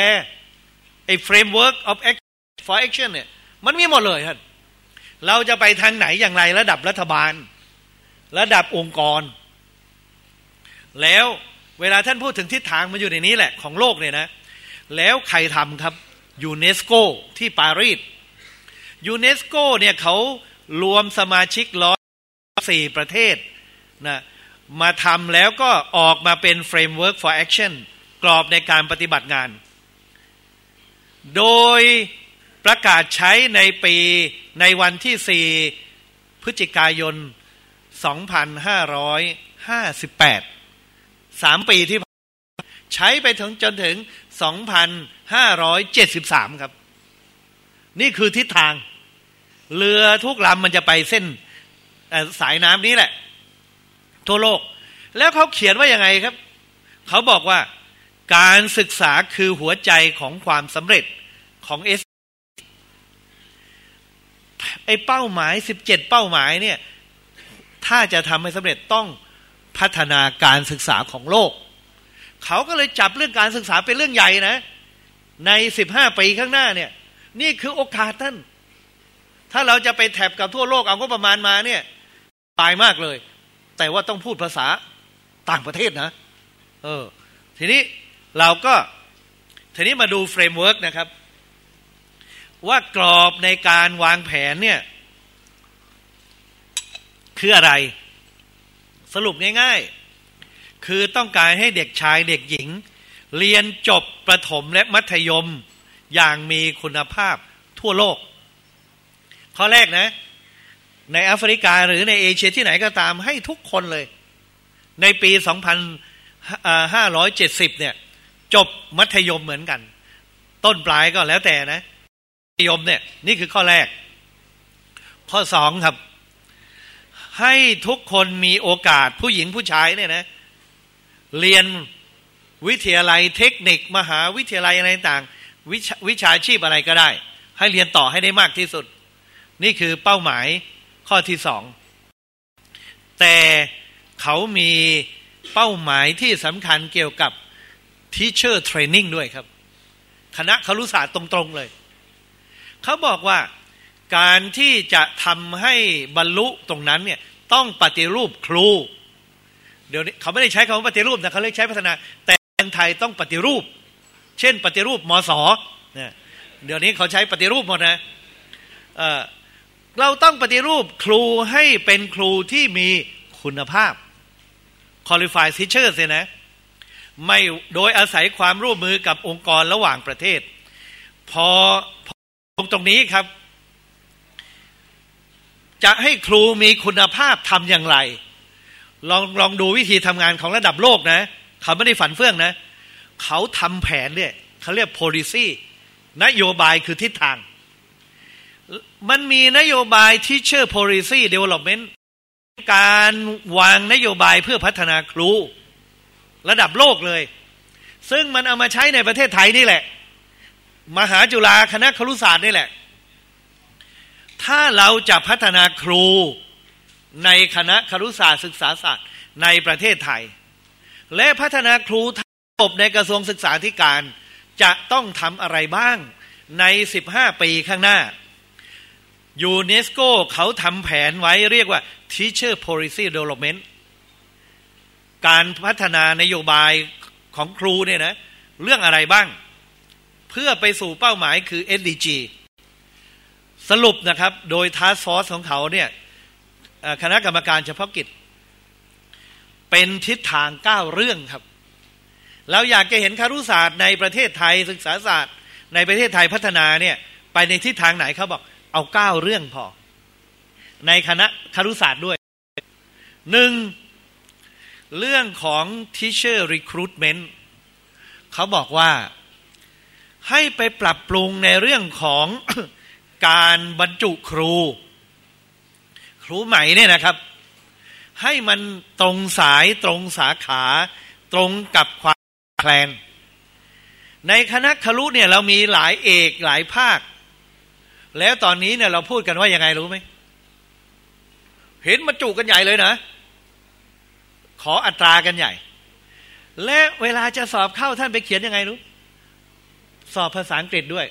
ไอ้ framework of action for action เนี่ยมันมีหมดเลยท่านเราจะไปทางไหนอย่างไรระดับรัฐบาล ระดับองค์กร แล้วเวลาท่านพูดถึงทิศทางมันอยู่ในนี้แหละของโลกเนี่ยนะ แล้วใครทำครับยูเนสโกที่ปารีสยูเนสโกเนี่ยเขารวมสมาชิกร้อยสี่ประเทศนะมาทำแล้วก็ออกมาเป็น Framework for Action กรอบในการปฏิบัติงาน โดยประกาศใช้ในปีในวันที่ 4 พฤศจิกายน 2558สามปีที่ใช้ไปถึงจนถึง 2,573 ครับ นี่คือทิศทาง เรือทุกลำมันจะไปเส้นสายน้ำนี้แหละ ทั่วโลก แล้วเขาเขียนว่ายังไงครับ เขาบอกว่าการศึกษาคือหัวใจของความสำเร็จของเอสไอเป้าหมายสิบเจ็ดเป้าหมายเนี่ย ถ้าจะทำให้สำเร็จต้องพัฒนาการศึกษาของโลก เขาก็เลยจับเรื่องการศึกษาเป็นเรื่องใหญ่นะ ในสิบห้าปีข้างหน้าเนี่ย นี่คือโอกาสท่าน ถ้าเราจะไปแถบกับทั่วโลกเอาก็ประมาณมาเนี่ยตายมากเลย แต่ว่าต้องพูดภาษาต่างประเทศนะ เออ ทีนี้เราก็ทีนี้มาดู framework นะครับ ว่ากรอบในการวางแผนเนี่ย คืออะไร สรุปง่าย ๆ คือต้องการให้เด็กชายเด็กหญิง เรียนจบประถมและมัธยมอย่างมีคุณภาพทั่วโลก ข้อแรกนะ ในแอฟริกาหรือในเอเชียที่ไหนก็ตามให้ทุกคนเลย ในปี 2570 เนี่ย จบมัธยมเหมือนกัน ต้นปลายก็แล้วแต่นะ มัธยมเนี่ย นี่คือข้อแรก ข้อสองครับ ให้ทุกคนมีโอกาสผู้หญิงผู้ชายเนี่ยนะ เรียนวิทยาลัยเทคนิคมหาวิทยาลัยอะไรต่างวิชวิชาชีพอะไรก็ได้ ให้เรียนต่อให้ได้มากที่สุด นี่คือเป้าหมายข้อที่สอง แต่เขามีเป้าหมายที่สำคัญเกี่ยวกับ Teacher Training ด้วยครับ คณะครุศาสตร์ตรง ๆ เลย เขาบอกว่า การที่จะทำให้บรรลุตรงนั้นเนี่ยต้องปฏิรูปครู เดี๋ยวนี้เขาไม่ได้ใช้คำว่าปฏิรูปนะเขาเรียกใช้พัฒนา แต่งไทยต้องปฏิรูป เช่น ปฏิรูปมสเนี่ยเดี๋ยวนี้เขาใช้ปฏิรูปหมดนะเเราต้องปฏิรูปครูให้เป็นครูที่มีคุณภาพ qualified teachers เนี่ยนะไม่โดยอาศัยความร่วมมือกับองค์กรระหว่างประเทศ พอพอตรงนี้ครับ จะให้ครูมีคุณภาพทำอย่างไร ลองลองดูวิธีทำงานของระดับโลกนะ เขาไม่ได้ฝันเฟื่องนะ เขาทำแผนเนี่ยเขาเรียก policy นโยบายคือทิศทาง มันมีนโยบาย teacher policy development การวางนโยบายเพื่อพัฒนาครู ระดับโลกเลย ซึ่งมันเอามาใช้ในประเทศไทยนี่แหละ มหาจุฬาคณะครุศาสตร์นี่แหละ ถ้าเราจะพัฒนาครูในคณะครุศาสตร์ศึกษาศาสตร์ในประเทศไทย และพัฒนาครูทั้งระบบในกระทรวงศึกษาธิการ จะต้องทำอะไรบ้างใน 15 ปีข้างหน้ายูเนสโกเขาทำแผนไว้เรียกว่า Teacher Policy Development การพัฒนานโยบายของครูเนี่ยนะ เรื่องอะไรบ้าง เพื่อไปสู่เป้าหมายคือ SDG สรุปนะครับ โดยทาสฟอสของเขาเนี่ยคณะกรรมการเฉพาะกิจ เป็นทิศทางเก้าเรื่องครับ เราอยากจะเห็นคารุศาสตร์ในประเทศไทยศึกษาศาสตร์ ในประเทศไทยพัฒนาเนี่ยไปในทิศทางไหนเขาบอกเอาเก้าเรื่องพอ ในคณะคารุศาสตร์ด้วยหนึ่งเรื่องของ teacher recruitment เขาบอกว่าให้ไปปรับปรุงในเรื่องของ การบรรจุครู ครูใหม่เนี่ยนะครับ ให้มันตรงสายตรงสาขาตรงกับความแคลน ในคณะครุเนี่ยเรามีหลายเอกหลายภาค แล้วตอนนี้เนี่ยเราพูดกันว่ายังไงรู้ไหมเห็นบรรจุกันใหญ่เลยนะ ขออัตรากันใหญ่ และเวลาจะสอบเข้าท่านไปเขียนยังไงรู้ สอบภาษาอังกฤษด้วย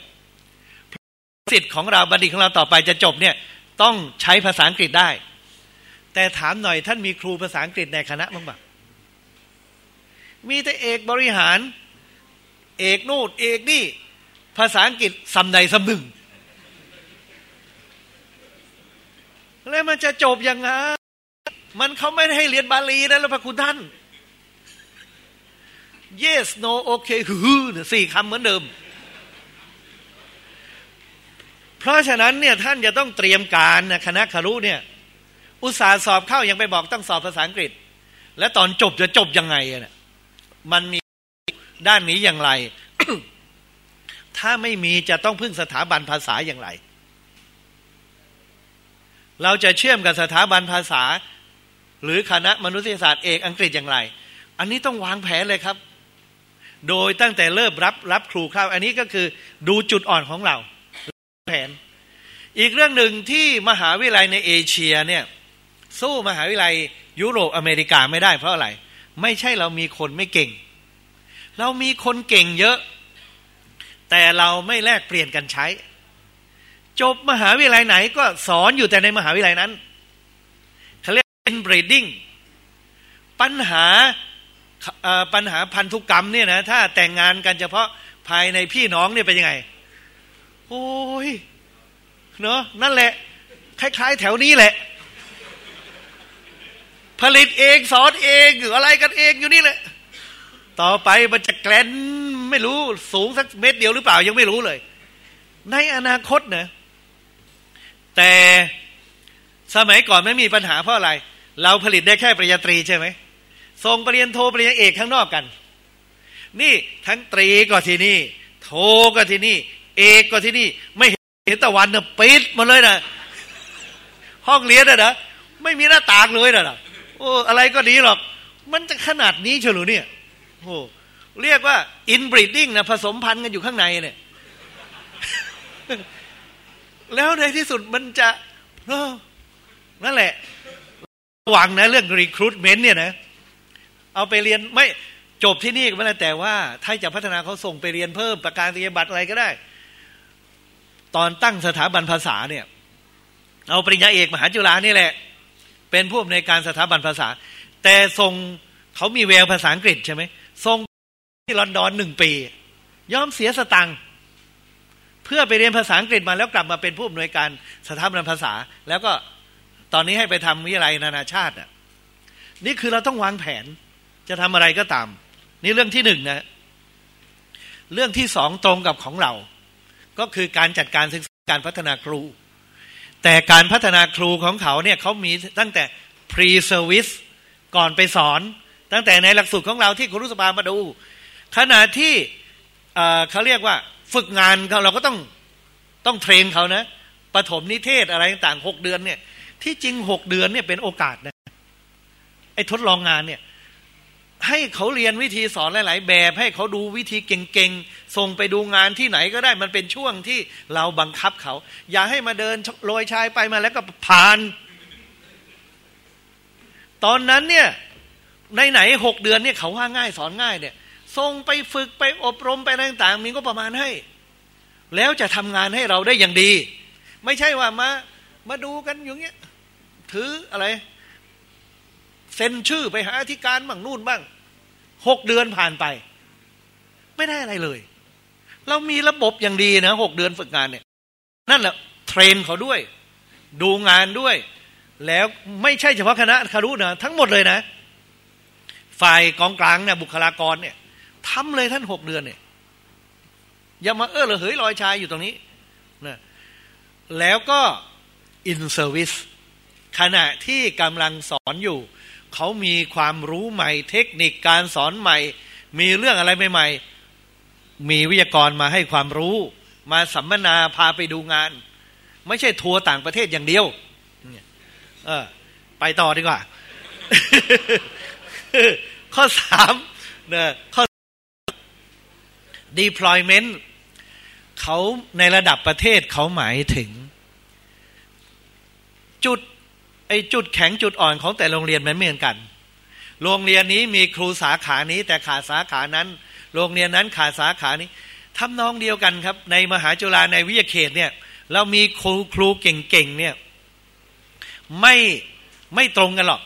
สิทธิ์ของเราบัณฑิตของเราต่อไปจะจบเนี่ยต้องใช้ภาษาอังกฤษได้ แต่ถามหน่อยท่านมีครูภาษาอังกฤษในคณะบ้างปะมีแต่เอกบริหาร เอกนู่นเอกนี่ ภาษาอังกฤษสำใดสำหนึ่ง แล้วมันจะจบยังไงมันเขาไม่ได้ให้เรียนบาลีนะแล้วพระคุณท่าน yes no okay ฮือสี่คำเหมือนเดิม เพราะฉะนั้นเนี่ยท่านจะต้องเตรียมการนะคณะคารุเนี่ย อุตสาห์สอบเข้ายังไปบอกต้องสอบภาษาอังกฤษ และตอนจบจะจบยังไงเนี่ยมันมีด้านนี้อย่างไร ถ้าไม่มีจะต้องพึ่งสถาบันภาษาอย่างไร เราจะเชื่อมกับสถาบันภาษา หรือคณะมนุษยศาสตร์เอกอังกฤษอย่างไร อันนี้ต้องวางแผนเลยครับ โดยตั้งแต่เริ่มรับรับครูเข้า อันนี้ก็คือดูจุดอ่อนของเรา แผน อีกเรื่องหนึ่งที่มหาวิทยาลัยในเอเชียเนี่ยสู้มหาวิทยาลัยยุโรปอเมริกาไม่ได้เพราะอะไร ไม่ใช่เรามีคนไม่เก่ง เรามีคนเก่งเยอะ แต่เราไม่แลกเปลี่ยนกันใช้ จบมหาวิทยาลัยไหนก็สอนอยู่แต่ในมหาวิทยาลัยนั้นเขาเรียกเป็นบรีดดิ้งปัญหาปัญหาพันธุกรรมเนี่ยนะถ้าแต่งงานกันเฉพาะภายในพี่น้องเนี่ยเป็นยังไง โอ้ยเนาะนั่นแหละ คล้าย ๆ แถวนี้แหละ ผลิตเองสอนเองหรืออะไรกันเองอยู่นี่แหละ ต่อไปมันจะแกลนไม่รู้สูงสักเม็ดเดียวหรือเปล่ายังไม่รู้เลย ในอนาคตเนะแต่สมัยก่อนไม่มีปัญหาเพราะอะไร เราผลิตได้แค่ปริญญาตรีใช่ไหมส่งปริญญาโทปริญญาเอกข้างนอกกัน นี่ทั้งตรีก็ที่นี่ โทก็ที่นี่ เอกก็ที่นี่ ไม่เห็นตะวันเนี่ยปิดมาเลยนะห้องเรียนนะนะไม่มีหน้าต่างเลยนะโอ้อะไรก็ดีหรอก มันจะขนาดนี้เฉลือเนี่ยโอ้เรียกว่าอินบรีดดิ้งนะผสมพันธุ์กันอยู่ข้างในเนี่ย แล้วในที่สุดมันจะนั่นแหละหวังนะเรื่องรีครูทเมนต์เนี่ยนะ เอาไปเรียนไม่จบที่นี่ก็ไม่ได้แต่ว่า ถ้าจะพัฒนาเขาส่งไปเรียนเพิ่มประการเรียบัตรอะไรก็ได้ ตอนตั้งสถาบันภาษาเนี่ยเอาปริญญาเอกมหาจุฬานี่แหละ เป็นผู้อำนวยการสถาบันภาษา แต่ทรงเขามีแววภาษาอังกฤษใช่ไหมทรงที่ลอนดอนหนึ่งปี ยอมเสียสตังค์เพื่อไปเรียนภาษาอังกฤษมาแล้วกลับมาเป็นผู้อำนวยการสถาบันภาษา แล้วก็ตอนนี้ให้ไปทำวิทยาลัยนานาชาติอะนี่คือเราต้องวางแผนจะทำอะไรก็ตาม นี่เรื่องที่หนึ่งนะ เรื่องที่สองตรงกับของเรา ก็คือการจัดการศึกษาการพัฒนาครู แต่การพัฒนาครูของเขาเนี่ยเขามีตั้งแต่ pre service ก่อนไปสอน ตั้งแต่ในหลักสูตรของเราที่ครูสภามาดู ขณะที่เขาเรียกว่าฝึกงานเขาเราก็ต้องต้องเทรนเขานะปฐมนิเทศอะไรต่างๆหกเดือนเนี่ย ที่จริงหกเดือนเนี่ยเป็นโอกาสนะไอ้ทดลองงานเนี่ยให้เขาเรียนวิธีสอนหลาย ๆ แบบ ให้เขาดูวิธีเก่ง ส่งไปดูงานที่ไหนก็ได้มันเป็นช่วงที่เราบังคับเขา อย่าให้มาเดินโรยชายไปมาแล้วก็ผ่าน ตอนนั้นเนี่ยในไหนหกเดือนเนี่ยเขาว่าง่ายสอนง่ายเนี่ยส่งไปฝึกไปอบรมไปอะไรต่างๆมีก็ประมาณให้ แล้วจะทำงานให้เราได้อย่างดี ไม่ใช่ว่ามามาดูกันอย่างเงี้ยถืออะไรเซ็นชื่อไปหาอธิการบ้างนู่นบ้างหกเดือนผ่านไป ไม่ได้อะไรเลย เรามีระบบอย่างดีนะหกเดือนฝึกงานเนี่ย นั่นแหละ train เขาด้วย ดูงานด้วย แล้วไม่ใช่เฉพาะคณะครุนะทั้งหมดเลยนะ ฝ่ายกองกลางเนี่ยบุคลากรเนี่ยทำเลยท่านหกเดือนเนี่ยอย่ามาเออระเหยลอยชายอยู่ตรงนี้นะแล้วก็ in-service ขณะที่กำลังสอนอยู่ เขามีความรู้ใหม่ เทคนิคการสอนใหม่ มีเรื่องอะไรใหม่ ๆ มีวิทยากรมาให้ความรู้ มาสัมมนาพาไปดูงาน ไม่ใช่ทัวร์ต่างประเทศอย่างเดียวเออ ไปต่อดีกว่า ข้อสามนะข้อ deployment เขาในระดับประเทศเขาหมายถึง จุดไอจุดแข็งจุดอ่อนของแต่โรงเรียนมันไม่เหมือนกัน โรงเรียนนี้มีครูสาขานี้ แต่ขาดสาขานั้น โรงเรียนนั้นขาดสาขานี้ทำนองเดียวกันครับ ในมหาจุฬาในวิทยาเขตเนี่ย เรามีครูครูเก่งๆเนี่ยไม่ไม่ตรงกันหรอก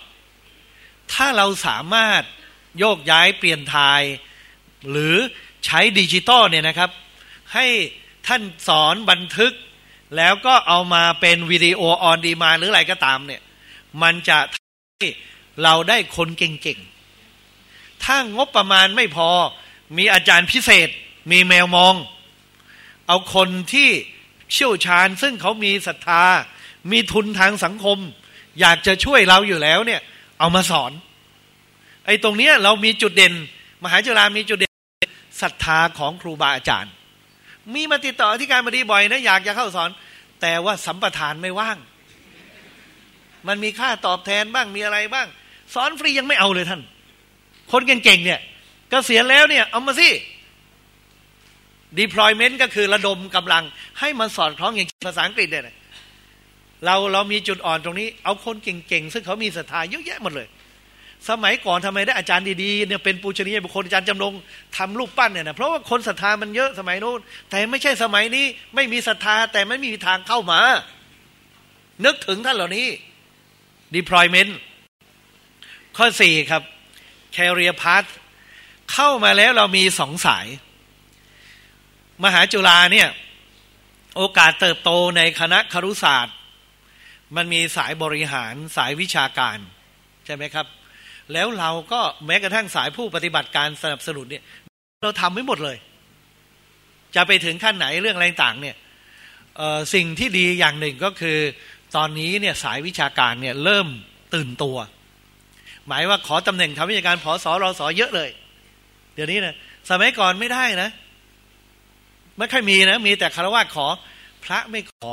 ถ้าเราสามารถโยกย้ายเปลี่ยนทาย หรือใช้ดิจิตอลเนี่ยนะครับ ให้ท่านสอนบันทึก แล้วก็เอามาเป็นวิดีโอออนดีมาหรืออะไรก็ตามเนี่ย มันจะทำให้เราได้คนเก่งๆ ถ้างบประมาณไม่พอ มีอาจารย์พิเศษ มีแมวมอง เอาคนที่เชี่ยวชาญ ซึ่งเขามีศรัทธา มีทุนทางสังคม อยากจะช่วยเราอยู่แล้วเนี่ย เอามาสอน ไอ้ตรงเนี้ยเรามีจุดเด่น มหาจุฬามีจุดเด่นศรัทธาของครูบาอาจารย์ มีมาติดต่อที่การบดีบ่อยนะอยากจะเข้าสอน แต่ว่าสัมปทานไม่ว่าง มันมีค่าตอบแทนบ้างมีอะไรบ้าง สอนฟรียังไม่เอาเลยท่าน คนเก่งๆเนี่ย กเกษียณแล้วเนี่ย เอามาสิ deployment ก็คือระดมกำลัง ให้มันสอดคล้องอย่างภาษาอังกฤษเนี่ยเราเรามีจุดอ่อนตรงนี้ เอาคนเก่งๆ ซึ่งเขามีศรัทธาเยอะแยะหมดเลย สมัยก่อนทำไมได้อาจารย์ดีๆเนี่ยเป็นปูชนียบุคคลอาจารย์จำลองทำรูปปั้นเนี่ยนะเพราะว่าคนศรัทธามันเยอะสมัยโน้นแต่ไม่ใช่สมัยนี้ ไม่มีศรัทธาแต่ไม่มีทางเข้ามา นึกถึงท่านเหล่านี้ deployment ข้อสี่ครับ career path เข้ามาแล้วเรามีสองสาย มหาจุฬาเนี่ยโอกาสเติบโตในคณะครุศาสตร์ มันมีสายบริหารสายวิชาการ ใช่ไหมครับ แล้วเราก็แม้กระทั่งสายผู้ปฏิบัติการสนับสนุนเนี่ย เราทำไม่หมดเลย จะไปถึงขั้นไหนเรื่องอะไรต่างเนี่ยสิ่งที่ดีอย่างหนึ่งก็คือ ตอนนี้เนี่ยสายวิชาการเนี่ยเริ่มตื่นตัว หมายว่าขอตำแหน่งทำวิชาการผอสอรอสอเยอะเลย เดี๋ยวนี้นะสมัยก่อนไม่ได้นะ ไม่ค่อยมีนะ มีแต่คารวะขอ พระไม่ขอ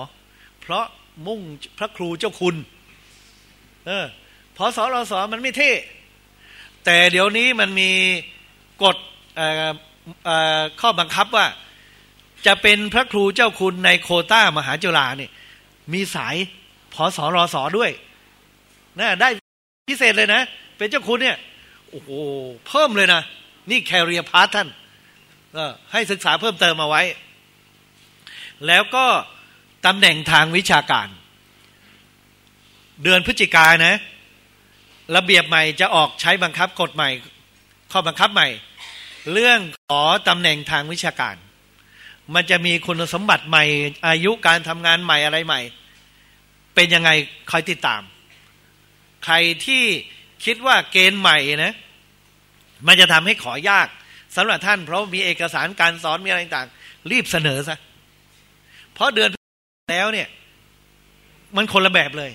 เพราะมุ่งพระครูเจ้าคุณ เออพอสอรอสอมันไม่เท่แต่เดี๋ยวนี้มันมีกฎข้อบังคับว่า จะเป็นพระครูเจ้าคุณในโคต้ามหาจุฬาเนี่ยมีสายพอสอรอสอด้วยนะได้พิเศษเลยนะ เป็นเจ้าคุณเนี่ย โอ้โหเพิ่มเลยนะ นี่ career path ท่านให้ศึกษาเพิ่มเติมมาไว้ แล้วก็ตำแหน่งทางวิชาการ เดือนพฤศจิกายนะ ระเบียบใหม่จะออกใช้บังคับกฎใหม่ ข้อบังคับใหม่ เรื่องขอตำแหน่งทางวิชาการ มันจะมีคุณสมบัติใหม่ อายุการทำงานใหม่อะไรใหม่ เป็นยังไงคอยติดตาม ใครที่คิดว่าเกณฑ์ใหม่นะ มันจะทำให้ขอยากสำหรับท่าน เพราะมีเอกสารการสอนมีอะไรต่างรีบเสนอซะเพราะเดือนแล้วเนี่ย มันคนละแบบเลย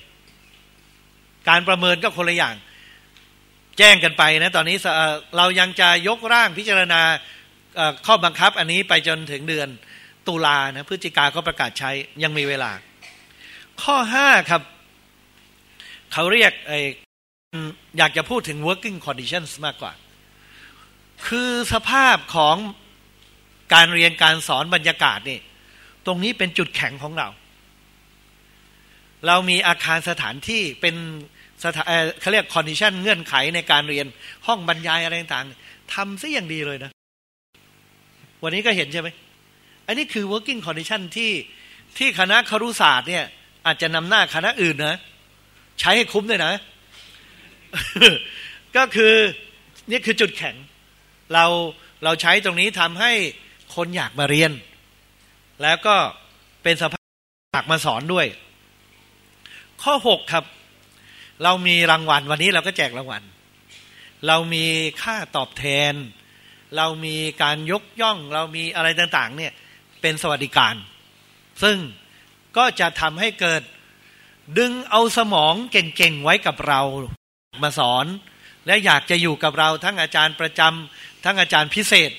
การประเมินก็คนละอย่าง แจ้งกันไปนะตอนนี้เรายังจะยกร่างพิจารณาข้อบังคับอันนี้ไปจนถึงเดือนตุลานะพฤศจิกาก็ประกาศใช้ยังมีเวลา ข้อห้าครับ เขาเรียกอยากจะพูดถึง working conditions มากกว่า คือสภาพของการเรียนการสอนบรรยากาศนี่ตรงนี้เป็นจุดแข็งของเรา เรามีอาคารสถานที่เป็นสถานเขาเรียกคอนดิชันเงื่อนไขในการเรียนห้องบรรยายอะไรต่างๆทำซะอย่างดีเลยนะ วันนี้ก็เห็นใช่ไหมอันนี้คือ working condition ที่ที่คณะครุศาสตร์เนี่ย อาจจะนำหน้าคณะอื่นนะ ใช้ให้คุ้มด้วยนะ ก็คือนี่คือจุดแข็ง เราเราใช้ตรงนี้ทำให้คนอยากมาเรียน แล้วก็เป็นสภาพอยากมาสอนด้วย ข้อหกครับ เรามีรางวัลวันนี้เราก็แจกรางวัล เรามีค่าตอบแทน เรามีการยกย่อง เรามีอะไรต่างๆ เนี่ยเป็นสวัสดิการ ซึ่งก็จะทำให้เกิดดึงเอาสมองเก่งๆไว้กับเรามาสอน และอยากจะอยู่กับเราทั้งอาจารย์ประจำ ทั้งอาจารย์พิเศษ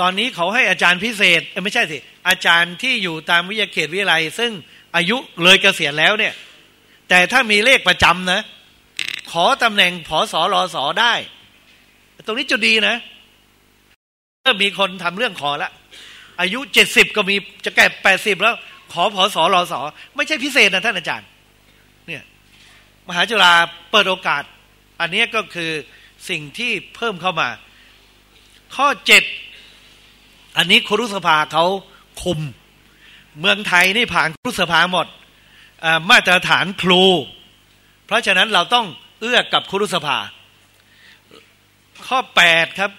ตอนนี้เขาให้อาจารย์พิเศษไม่ใช่สิอาจารย์ที่อยู่ตามวิทยาเขตวิทยาลัยซึ่งอายุเลยเกษียณแล้วเนี่ย แต่ถ้ามีเลขประจำนะ ขอตำแหน่งผอสอรอสอได้ ตรงนี้จะดีนะเริ่มมีคนทำเรื่องขอละอายุเจ็ดสิบก็มีจะแก่แปดสิบแล้ว ขอผอสอรอสอไม่ใช่พิเศษนะท่านอาจารย์ เนี่ย มหาจุฬาเปิดโอกาส อันนี้ก็คือสิ่งที่เพิ่มเข้ามา ข้อเจ็ดอันนี้ครุสภาเขาคุม เมืองไทยนี่ผ่านครุสภาหมดมาตรฐานครู เพราะฉะนั้นเราต้องเอื้อกับครุสภา ข้อแปดครับ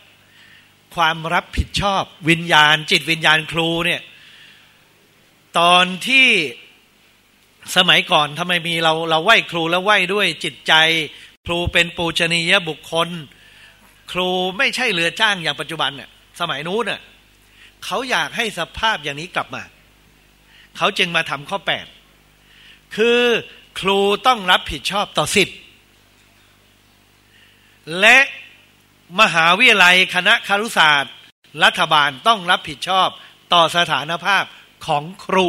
ความรับผิดชอบวิญญาณ จิตวิญญาณครูเนี่ยตอนที่สมัยก่อนทำไมมีเราเราไหว้ครูแล้วไหว้ด้วยจิตใจ ครูเป็นปูชนียบุคคล ครูไม่ใช่เรือจ้างอย่างปัจจุบันเนี่ยสมัยนู้นน่ยเขาอยากให้สภาพอย่างนี้กลับมา เขาจึงมาทำข้อแปดคือครูต้องรับผิดชอบต่อสิทธิ์ และมหาวิทยาลัยคณะคารุศาสตร์ รัฐบาลต้องรับผิดชอบต่อสถานภาพของครู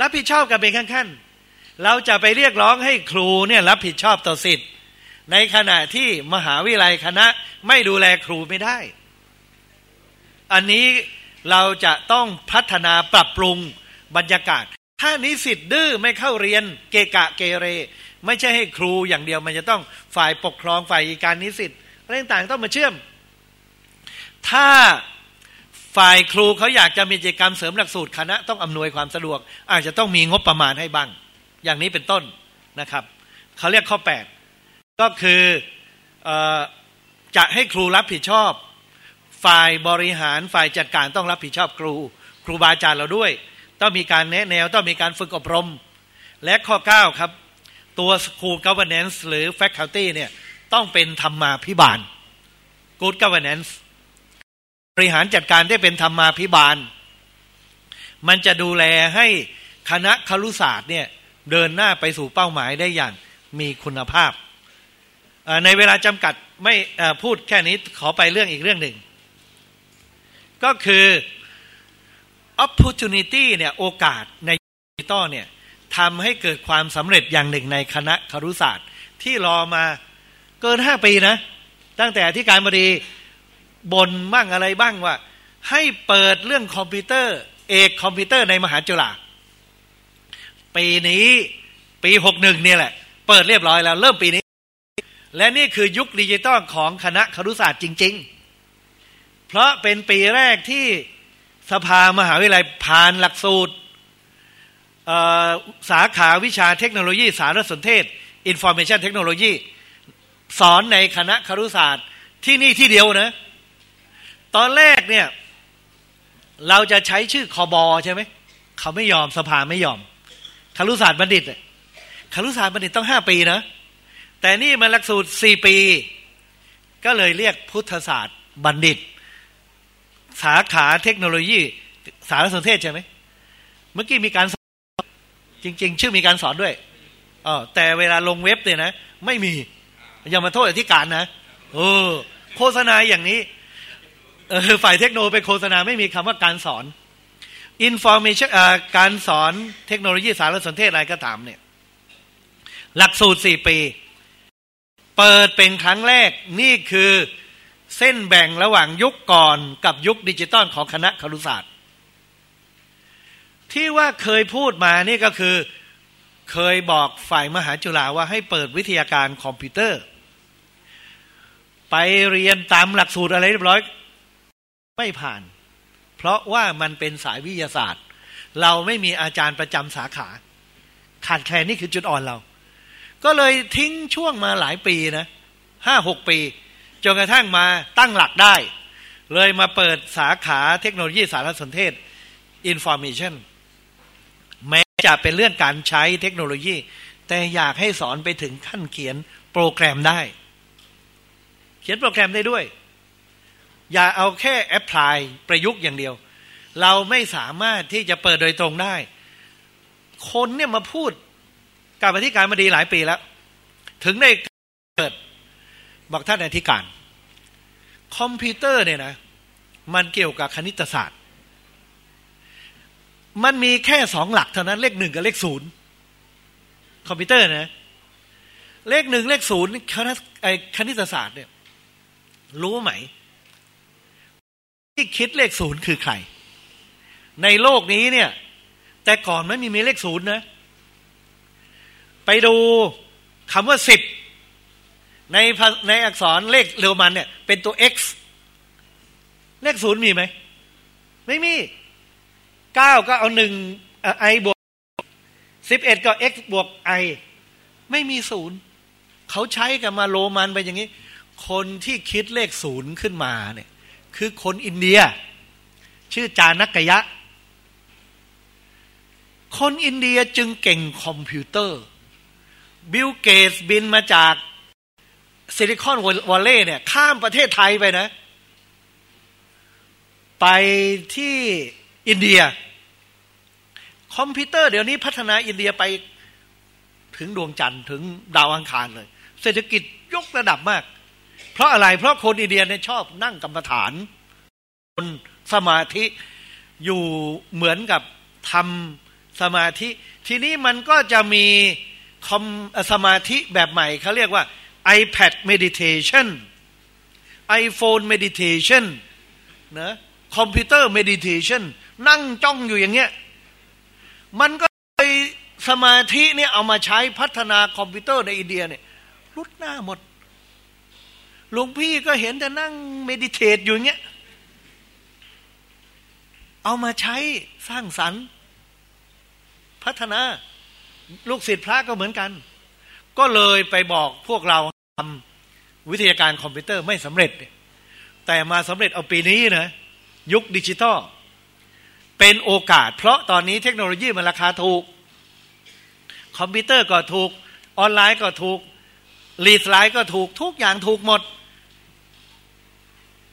รับผิดชอบกันเป็นขั้นๆเราจะไปเรียกร้องให้ครูเนี่ยรับผิดชอบต่อสิทธิ์ ในขณะที่มหาวิทยาลัยคณะไม่ดูแลครูไม่ได้ อันนี้เราจะต้องพัฒนาปรับปรุงบรรยากาศ ถ้านิสิตดื้อไม่เข้าเรียนเกะกะเกเร ไม่ใช่ให้ครูอย่างเดียวมันจะต้องฝ่ายปกครองฝ่ายการนิสิตอะไรต่างต้องมาเชื่อม ถ้าฝ่ายครูเขาอยากจะมีกิจกรรมเสริมหลักสูตรคณะต้องอำนวยความสะดวก อาจจะต้องมีงบประมาณให้บ้าง อย่างนี้เป็นต้นนะครับเขาเรียกข้อ 8 ก็คืออจะให้ครูรับผิดชอบ ฝ่ายบริหารฝ่ายจัดการต้องรับผิดชอบครู ครูบาอาจารย์เราด้วย ต้องมีการแนะแนวต้องมีการฝึกอบรม และข้อ 9 ครับ ตัว School Governance หรือ Faculty เนี่ยต้องเป็นธรรมาพิบาล Good Governance บริหารจัดการได้เป็นธรรมาพิบาล มันจะดูแลให้คณะครุศาสตร์เนี่ยเดินหน้าไปสู่เป้าหมายได้อย่างมีคุณภาพ ในเวลาจำกัดไม่พูดแค่นี้ขอไปเรื่องอีกเรื่องหนึ่ง ก็คือ opportunity เนี่ยโอกาสในดิจิตอลเนี่ยทำให้เกิดความสำเร็จอย่างหนึ่งในคณะครุศาสตร์ ที่รอมาเกินห้าปีนะ ตั้งแต่ที่การบดีบนบ้างอะไรบ้างว่า ให้เปิดเรื่องคอมพิวเตอร์ เอกคอมพิวเตอร์ในมหาจุฬาปีนี้ปีหกหนึ่งเนี่ยแหละ เปิดเรียบร้อยแล้ว เริ่มปีนี้ และนี่คือยุคดิจิตอลของคณะครุศาสตร์จริง ๆ เพราะเป็นปีแรกที่สภามหาวิทยาลัยผ่านหลักสูตรสาขาวิชาเทคโนโลยีสารสนเทศ Information Technology สอนในคณะครุศาสตร์ที่นี่ที่เดียวนะ ตอนแรกเนี่ย เราจะใช้ชื่อคอบอใช่ไหม เขาไม่ยอมสภาไม่ยอมครุศาสตร์บัณฑิตครุศาสตร์บัณฑิตต้องห้าปีนะ แต่นี่มันหลักสูตรสี่ปี ก็เลยเรียกพุทธศาสตร์บัณฑิต สาขาเทคโนโลยี สารสนเทศใช่ไหมเมื่อกี้มีการสอนจริง ๆ ชื่อมีการสอนด้วยอ๋อแต่เวลาลงเว็บเนี่ยนะ ไม่มี อย่ามาโทษอธิการนะเออโฆษณาอย่างนี้เออฝ่ายเทคโนโลยีไปโฆษณาไม่มีคำว่าการสอน information การสอนเทคโนโลยีสารสนเทศอะไรก็ตามเนี่ย หลักสูตรสี่ปี เปิดเป็นครั้งแรกนี่คือเส้นแบ่งระหว่างยุคก่อนกับยุคดิจิตอลของคณะครุศาสตร์ ที่ว่าเคยพูดมานี่ก็คือเคยบอกฝ่ายมหาจุฬาว่าให้เปิดวิทยาการคอมพิวเตอร์ ไปเรียนตามหลักสูตรอะไรเรียบร้อย ไม่ผ่าน เพราะว่ามันเป็นสายวิทยาศาสตร์ เราไม่มีอาจารย์ประจำสาขา ขาดแคลนนี่คือจุดอ่อนเรา ก็เลยทิ้งช่วงมาหลายปีนะห้าหกปีจนกระทั่งมาตั้งหลักได้ เลยมาเปิดสาขาเทคโนโลยีสารสนเทศ Information แม้จะเป็นเรื่องการใช้เทคโนโลยี แต่อยากให้สอนไปถึงขั้นเขียนโปรแกรมได้ เขียนโปรแกรมได้ด้วย อย่าเอาแค่แอพพลายประยุกต์อย่างเดียว เราไม่สามารถที่จะเปิดโดยตรงได้ คนเนี่ยมาพูด การปฏิการมาดีหลายปีแล้ว ถึงได้เกิดบอกท่านอธิการ คอมพิวเตอร์เนี่ยนะ มันเกี่ยวกับคณิตศาสตร์ มันมีแค่สองหลักเท่านั้นเลขหนึ่งกับเลขศูนย์คอมพิวเตอร์นะ เลขหนึ่งเลขศูนย์คณะไอคณิตศาสตร์เนี่ย รู้ไหม ที่คิดเลขศูนย์คือใคร ในโลกนี้เนี่ย แต่ก่อนไม่มีมีเลขศูนย์นะ ไปดูคำว่าสิบในในอักษรเลขเรมันเนี่ย เป็นตัว x เลขศูนย์มีไหม ไม่มีเก้าก็เอาหนึ่งไอบวกสิบเอ็ดก็ x บวก i ไม่มีศูนย์เขาใช้กันมาโรมันไปอย่างนี้ คนที่คิดเลขศูนย์ขึ้นมาเนี่ย คือคนอินเดีย ชื่อจานักยะ คนอินเดียจึงเก่งคอมพิวเตอร์ บิลเกตส์บินมาจากซิลิคอนวัลเลย์เนี่ย ข้ามประเทศไทยไปนะ ไปที่อินเดีย คอมพิวเตอร์เดี๋ยวนี้พัฒนาอินเดียไปถึงดวงจันทร์ถึงดาวอังคารเลย เศรษฐกิจยกระดับมาก เพราะอะไร เพราะคนอินเดียเนี่ยชอบนั่งกรรมฐาน คนสมาธิอยู่เหมือนกับทำสมาธิ ทีนี้มันก็จะมี สมาธิแบบใหม่เขาเรียกว่า iPad meditation iPhone meditation นะคอมพิวเตอร์ meditation นั่งจ้องอยู่อย่างเงี้ย มันก็เลยสมาธิเนี่ยเอามาใช้พัฒนาคอมพิวเตอร์ในอินเดียเนี่ยรุดหน้าหมดหลวงพี่ก็เห็นแต่นั่ง meditate อยู่เงี้ย เอามาใช้สร้างสรรค์ พัฒนา ลูกศิษย์พระก็เหมือนกัน ก็เลยไปบอกพวกเราทำวิทยาการคอมพิวเตอร์ไม่สำเร็จ แต่มาสำเร็จเอาปีนี้นะยุคดิจิตอลเป็นโอกาส เพราะตอนนี้เทคโนโลยีมันราคาถูก คอมพิวเตอร์ก็ถูก ออนไลน์ก็ถูกรีสไลด์ก็ถูกทุกอย่างถูกหมด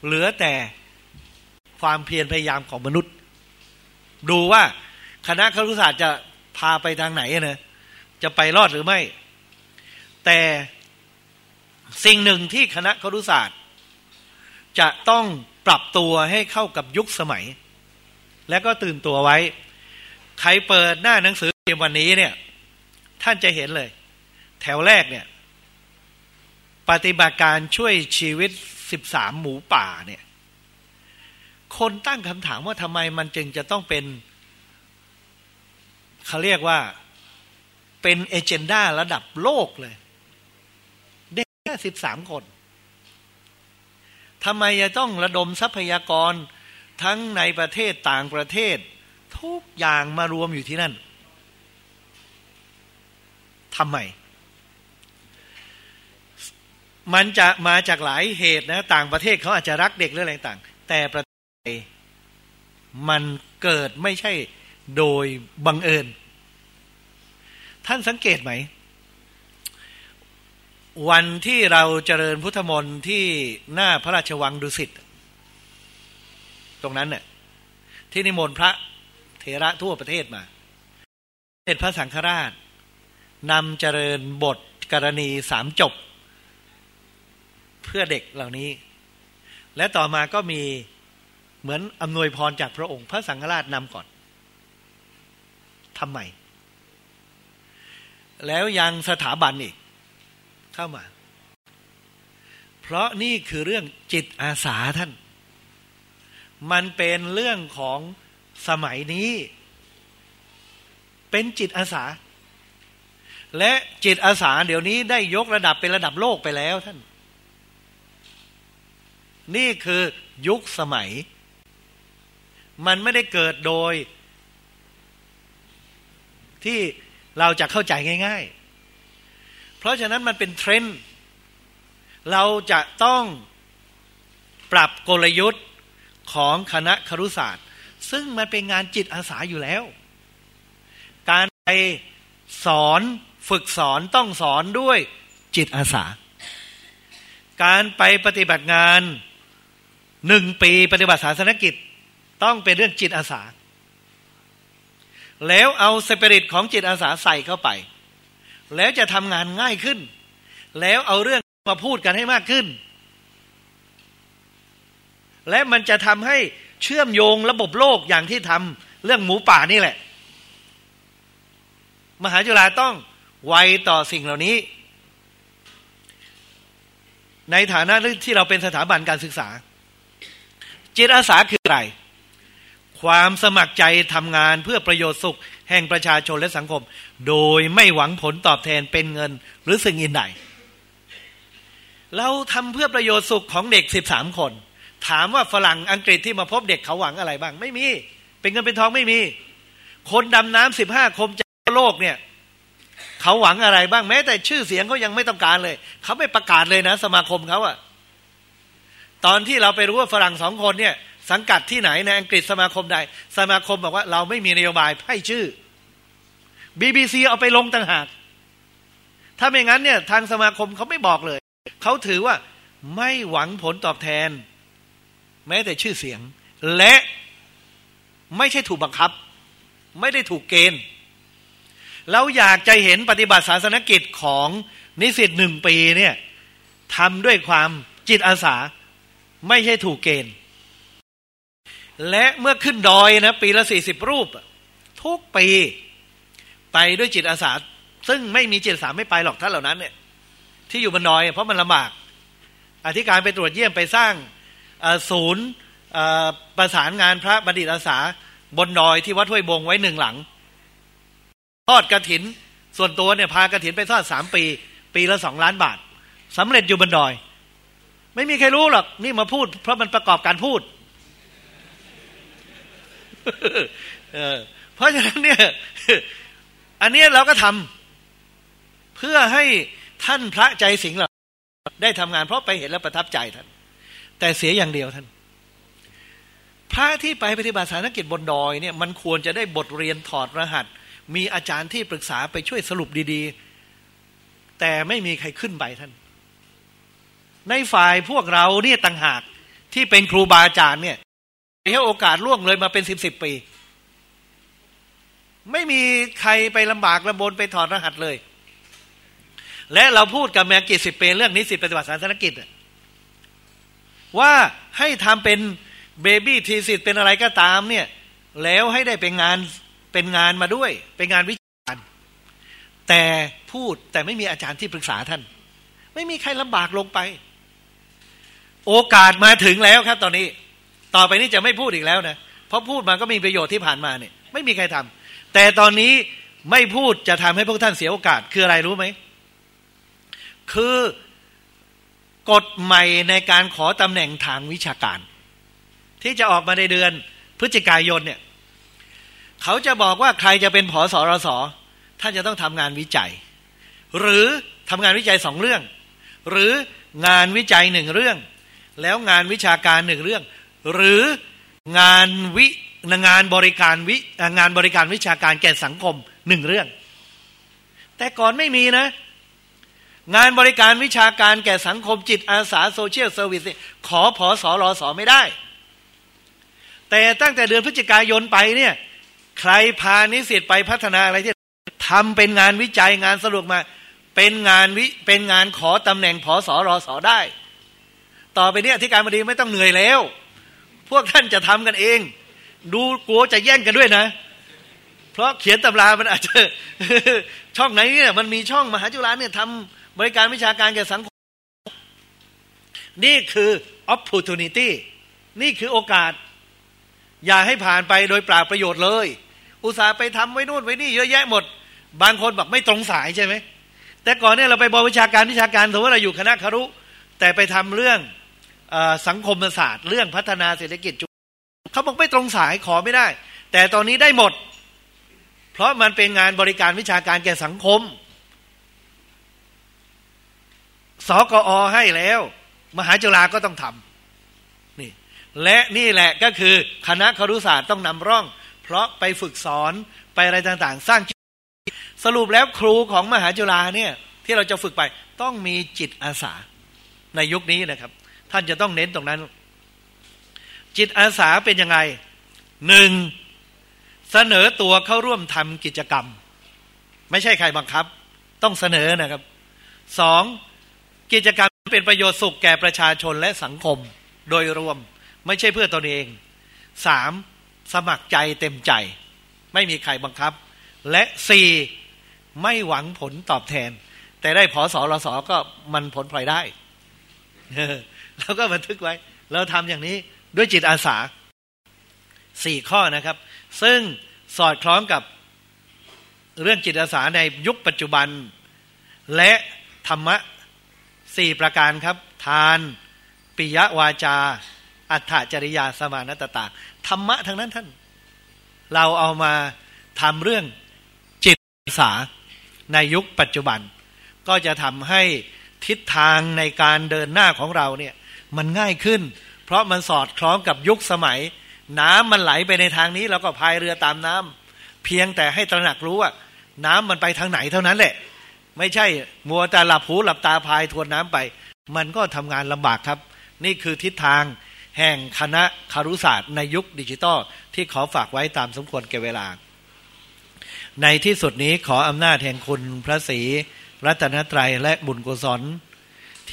เหลือแต่ความเพียรพยายามของมนุษย์ ดูว่าคณะครุศาสตร์จะ พาไปทางไหนเนะจะไปรอดหรือไม่ แต่สิ่งหนึ่งที่คณะครุศาสตร์ จะต้องปรับตัวให้เข้ากับยุคสมัย และก็ตื่นตัวไว้ ใครเปิดหน้าหนังสือเกมวันนี้เนี่ย ท่านจะเห็นเลย แถวแรกเนี่ย ปฏิบัติการช่วยชีวิตสิบสามหมูป่าเนี่ย คนตั้งคำถามว่าทำไมมันจึงจะต้องเป็น เขาเรียกว่าเป็นเอเจนดาระดับโลกเลย เด็กแค่สิบสามคนทำไมจะต้องระดมทรัพยากรทั้งในประเทศต่างประเทศ ทุกอย่างมารวมอยู่ที่นั่นทำไม มันจะมาจากหลายเหตุนะ ต่างประเทศเขาอาจจะรักเด็กหรืออะไรต่าง แต่ประเทศมันเกิดไม่ใช่ โดยบังเอิญ ท่านสังเกตไหม วันที่เราเจริญพุทธมนต์ที่หน้าพระราชวังดุสิตตรงนั้นเนี่ยที่นิมนต์พระเถระทั่วประเทศมาเด็จพระสังฆราชนำเจริญบทกรณีสามจบ เพื่อเด็กเหล่านี้ และต่อมาก็มีเหมือนอำนวยพรจากพระองค์ พระสังฆราชนำก่อน ทำไมแล้วยังสถาบันอีก เข้ามา เพราะนี่คือเรื่องจิตอาสาท่าน มันเป็นเรื่องของสมัยนี้ เป็นจิตอาสา และจิตอาสาเดี๋ยวนี้ได้ยกระดับเป็นระดับโลกไปแล้วท่าน นี่คือยุคสมัย มันไม่ได้เกิดโดย ที่เราจะเข้าใจง่าย ๆ เพราะฉะนั้นมันเป็นเทรนด์เราจะต้องปรับกลยุทธ์ของคณะครุศาสตร์ ซึ่งมันเป็นงานจิตอาสาอยู่แล้ว การไปสอนฝึกสอนต้องสอนด้วยจิตอาสา การไปปฏิบัติงานหนึ่งปีปฏิบัติศาสนกิจ ต้องเป็นเรื่องจิตอาสา แล้วเอาสปิริตของจิตอาสาใส่เข้าไป แล้วจะทำงานง่ายขึ้น แล้วเอาเรื่องมาพูดกันให้มากขึ้น และมันจะทำให้เชื่อมโยงระบบโลกอย่างที่ทำเรื่องหมูป่านี่แหละ มหาจุฬาต้องไวต่อสิ่งเหล่านี้ ในฐานะที่เราเป็นสถาบันการศึกษา จิตอาสาคืออะไร ความสมัครใจทำงานเพื่อประโยชน์สุข แห่งประชาชนและสังคม โดยไม่หวังผลตอบแทนเป็นเงินหรือสิ่งอื่นใดเราทำเพื่อประโยชน์สุขของเด็กสิบสามคน ถามว่าฝรั่งอังกฤษที่มาพบเด็กเขาหวังอะไรบ้าง ไม่มี เป็นเงินเป็นทองไม่มี คนดำน้ำสิบห้าคมจากโลกเนี่ยเขาหวังอะไรบ้างแม้ แต่ชื่อเสียงเขายังไม่ต้องการเลย เขาไม่ประกาศเลยนะ สมาคมเขาอะตอนที่เราไปรู้ว่าฝรั่งสองคนเนี่ย สังกัดที่ไหนในอังกฤษสมาคมใด สมาคมบอกว่าเราไม่มีนโยบายให้ชื่อ BBC เอาไปลงต่างหาก ถ้าไม่งั้นเนี่ยทางสมาคมเขาไม่บอกเลย เขาถือว่าไม่หวังผลตอบแทน แม้แต่ชื่อเสียง และไม่ใช่ถูกบังคับ ไม่ได้ถูกเกณฑ์เราอยากจะเห็นปฏิบัติศาสนกิจของนิสิตหนึ่งปีเนี่ยทำด้วยความจิตอาสา ไม่ใช่ถูกเกณฑ์ และเมื่อขึ้นดอยนะปีละสี่สิบรูป ทุกปีไปด้วยจิตอาสา ซึ่งไม่มีจิตอาสาไม่ไปหรอกท่านเหล่านั้นเนี่ยที่อยู่บนดอยเพราะมันลำบาก อธิการไปตรวจเยี่ยมไปสร้างศูนย์ประสานงานพระบัณฑิตอาสาบนดอยที่วัดห้วยบงไว้หนึ่งหลัง ทอดกระถิน ส่วนตัวเนี่ยพากระถินไปทอดสามปี ปีละสองล้านบาทสำเร็จอยู่บนดอย ไม่มีใครรู้หรอกนี่มาพูด เพราะมันประกอบการพูด เพราะฉะนั้นเนี่ย อันนี้เราก็ทำเพื่อให้ท่านพระใจสิงห์เราได้ทำงาน เพราะไปเห็นแล้วประทับใจท่าน แต่เสียอย่างเดียวท่าน พระที่ไปปฏิบัติสารกิจบนดอยเนี่ยมันควรจะได้บทเรียนถอดรหัส มีอาจารย์ที่ปรึกษาไปช่วยสรุปดีๆ แต่ไม่มีใครขึ้นไปท่าน ในฝ่ายพวกเราเนี่ยต่างหากที่เป็นครูบาอาจารย์เนี่ย ให้โอกาสล่วงเลยมาเป็นสิบสิบปี ไม่มีใครไปลำบากลำบนไปถอดรหัสเลย และเราพูดกับแมกิสิบเปเรื่องนี้สิปฏิบัติศารสนกิจว่าให้ทำเป็นเบบี้ทีสิทธ์เป็นอะไรก็ตามเนี่ย แล้วให้ได้เป็นงานเป็นงานมาด้วย เป็นงานวิจารณ์แต่พูดแต่ไม่มีอาจารย์ที่ปรึกษาท่าน ไม่มีใครลำบากลงไป โอกาสมาถึงแล้วครับตอนนี้ ต่อไปนี้จะไม่พูดอีกแล้วนะเพราะพูดมาก็มีประโยชน์ที่ผ่านมาเนี่ยไม่มีใครทำแต่ตอนนี้ไม่พูดจะทำให้พวกท่านเสียโอกาสคืออะไรรู้ไหม คือกฎใหม่ในการขอตำแหน่งทางวิชาการ ที่จะออกมาในเดือนพฤศจิกายนเนี่ยเขาจะบอกว่าใครจะเป็นผอสอรสท่านจะต้องทำงานวิจัย หรือทำงานวิจัยสองเรื่อง หรืองานวิจัยหนึ่งเรื่อง แล้วงานวิชาการหนึ่งเรื่อง หรืองานวิงานบริการวิงานบริการวิชาการแก่สังคมหนึ่งเรื่อง แต่ก่อนไม่มีนะ งานบริการวิชาการแก่สังคมจิตอาสา social service ขอผอสอรอสอไม่ได้ แต่ตั้งแต่เดือนพฤศจิกายนไปเนี่ยใครพานิสิตไปพัฒนาอะไรที่ทำเป็นงานวิจัยงานสรุปมา เป็นงานวิเป็นงานขอตำแหน่งผอสอรอสอได้ ต่อไปนี้ที่การบดีไม่ต้องเหนื่อยแล้ว พวกท่านจะทำกันเอง ดูกลัวจะแย่งกันด้วยนะ เพราะเขียนตำรามันอาจจะช่องไหนเนี่ยมันมีช่องมหาจุฬาเนี่ยทำบริการวิชาการแก่สังคม นี่คือ opportunity นี่คือโอกาส อย่าให้ผ่านไปโดยเปล่าประโยชน์เลย อุตส่าห์ไปทำไว้นู่นไว้นี่เยอะแยะหมด บางคนบอกไม่ตรงสายใช่ไหมแต่ก่อนเนี่ยเราไปบริวิชาการวิชาการสมมติเราอยู่คณะคารุ แต่ไปทำเรื่อง สังคมศาสตร์เรื่องพัฒนาเศรษฐกิจจุเขาบอกไม่ตรงสายขอไม่ได้ แต่ตอนนี้ได้หมด เพราะมันเป็นงานบริการวิชาการแก่สังคมสกอให้แล้ว มหาจุฬาก็ต้องทำนี่และนี่แหละก็คือคณะครุศาสตร์ต้องนำร่อง เพราะไปฝึกสอนไปอะไรต่างๆ สร้างสรุปแล้วครูของมหาจุฬาเนี่ยที่เราจะฝึกไปต้องมีจิตอาสาในยุคนี้นะครับ ท่านจะต้องเน้นตรงนั้น จิตอาสาเป็นยังไงหนึ่งเสนอตัวเข้าร่วมทำกิจกรรม ไม่ใช่ใครบังคับ ต้องเสนอนะครับสองกิจกรรมเป็นประโยชน์สุขแก่ประชาชนและสังคมโดยรวมไม่ใช่เพื่อตนเองสามสมัครใจเต็มใจ ไม่มีใครบังคับ และสี่ไม่หวังผลตอบแทน แต่ได้พอสอรสอก็มันผลพลอยได้ เราก็บันทึกไว้ เราทำอย่างนี้ด้วยจิตอาสาสี่ข้อนะครับ ซึ่งสอดคล้องกับเรื่องจิตอาสาในยุคปัจจุบัน และธรรมะสี่ประการครับ ทานปิยวาจา อัฏฐจริยาสมานตตาธรรมะทั้งนั้นท่าน เราเอามาทำเรื่องจิตอาสาในยุคปัจจุบัน ก็จะทำให้ทิศทางในการเดินหน้าของเราเนี่ย มันง่ายขึ้น เพราะมันสอดคล้องกับยุคสมัย น้ำมันไหลไปในทางนี้เราก็พายเรือตามน้ำเพียงแต่ให้ตระหนักรู้ว่า น้ำมันไปทางไหนเท่านั้นแหละ ไม่ใช่มัวแต่หลับหูหลับตาพายทวนน้ำไป มันก็ทำงานลำบากครับ นี่คือทิศทางแห่งคณะคารุศาสตร์ในยุคดิจิตอลที่ขอฝากไว้ตามสมควรแก่เวลา ในที่สุดนี้ขออำนาจแห่งคุณพระศรีรัตนตรัยและบุญกุศล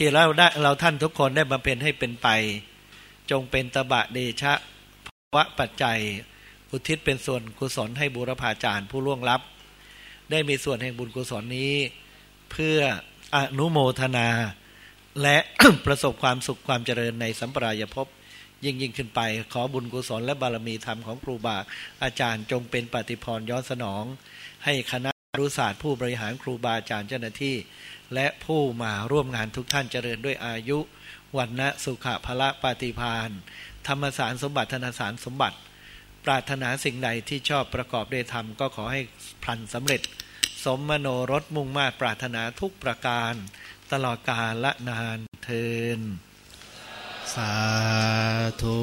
ที่เราได้เราท่านทุกคนได้มาเป็นให้เป็นไป จงเป็นตบะเดชะภวะปัจจัย อุทิศเป็นส่วนกุศลให้บุรพาจารย์ผู้ล่วงลับ ได้มีส่วนแห่งบุญกุศลนี้ เพื่ออนุโมทนา และประสบความสุขความเจริญในสัมปรายภพยิ่งยิ่งขึ้นไปขอบุญกุศลและบารมีธรรมของครูบาอาจารย์จงเป็นปฏิพรย้อนสนอง ให้คณะรุศาสตร์ผู้บริหารครูบาอาจารย์เจ้าหน้าที่ และผู้มาร่วมงานทุกท่านเจริญด้วยอายุ วันนะสุขะพละปฏิพานธรรมสารสมบัติธนสารสมบัติ ปรารถนาสิ่งใดที่ชอบประกอบด้วยธรรมก็ขอให้พลันสำเร็จ สมมโนรสมุ่งมาตปรารถนาทุกประการ ตลอดกาลละนานเทินสาธุ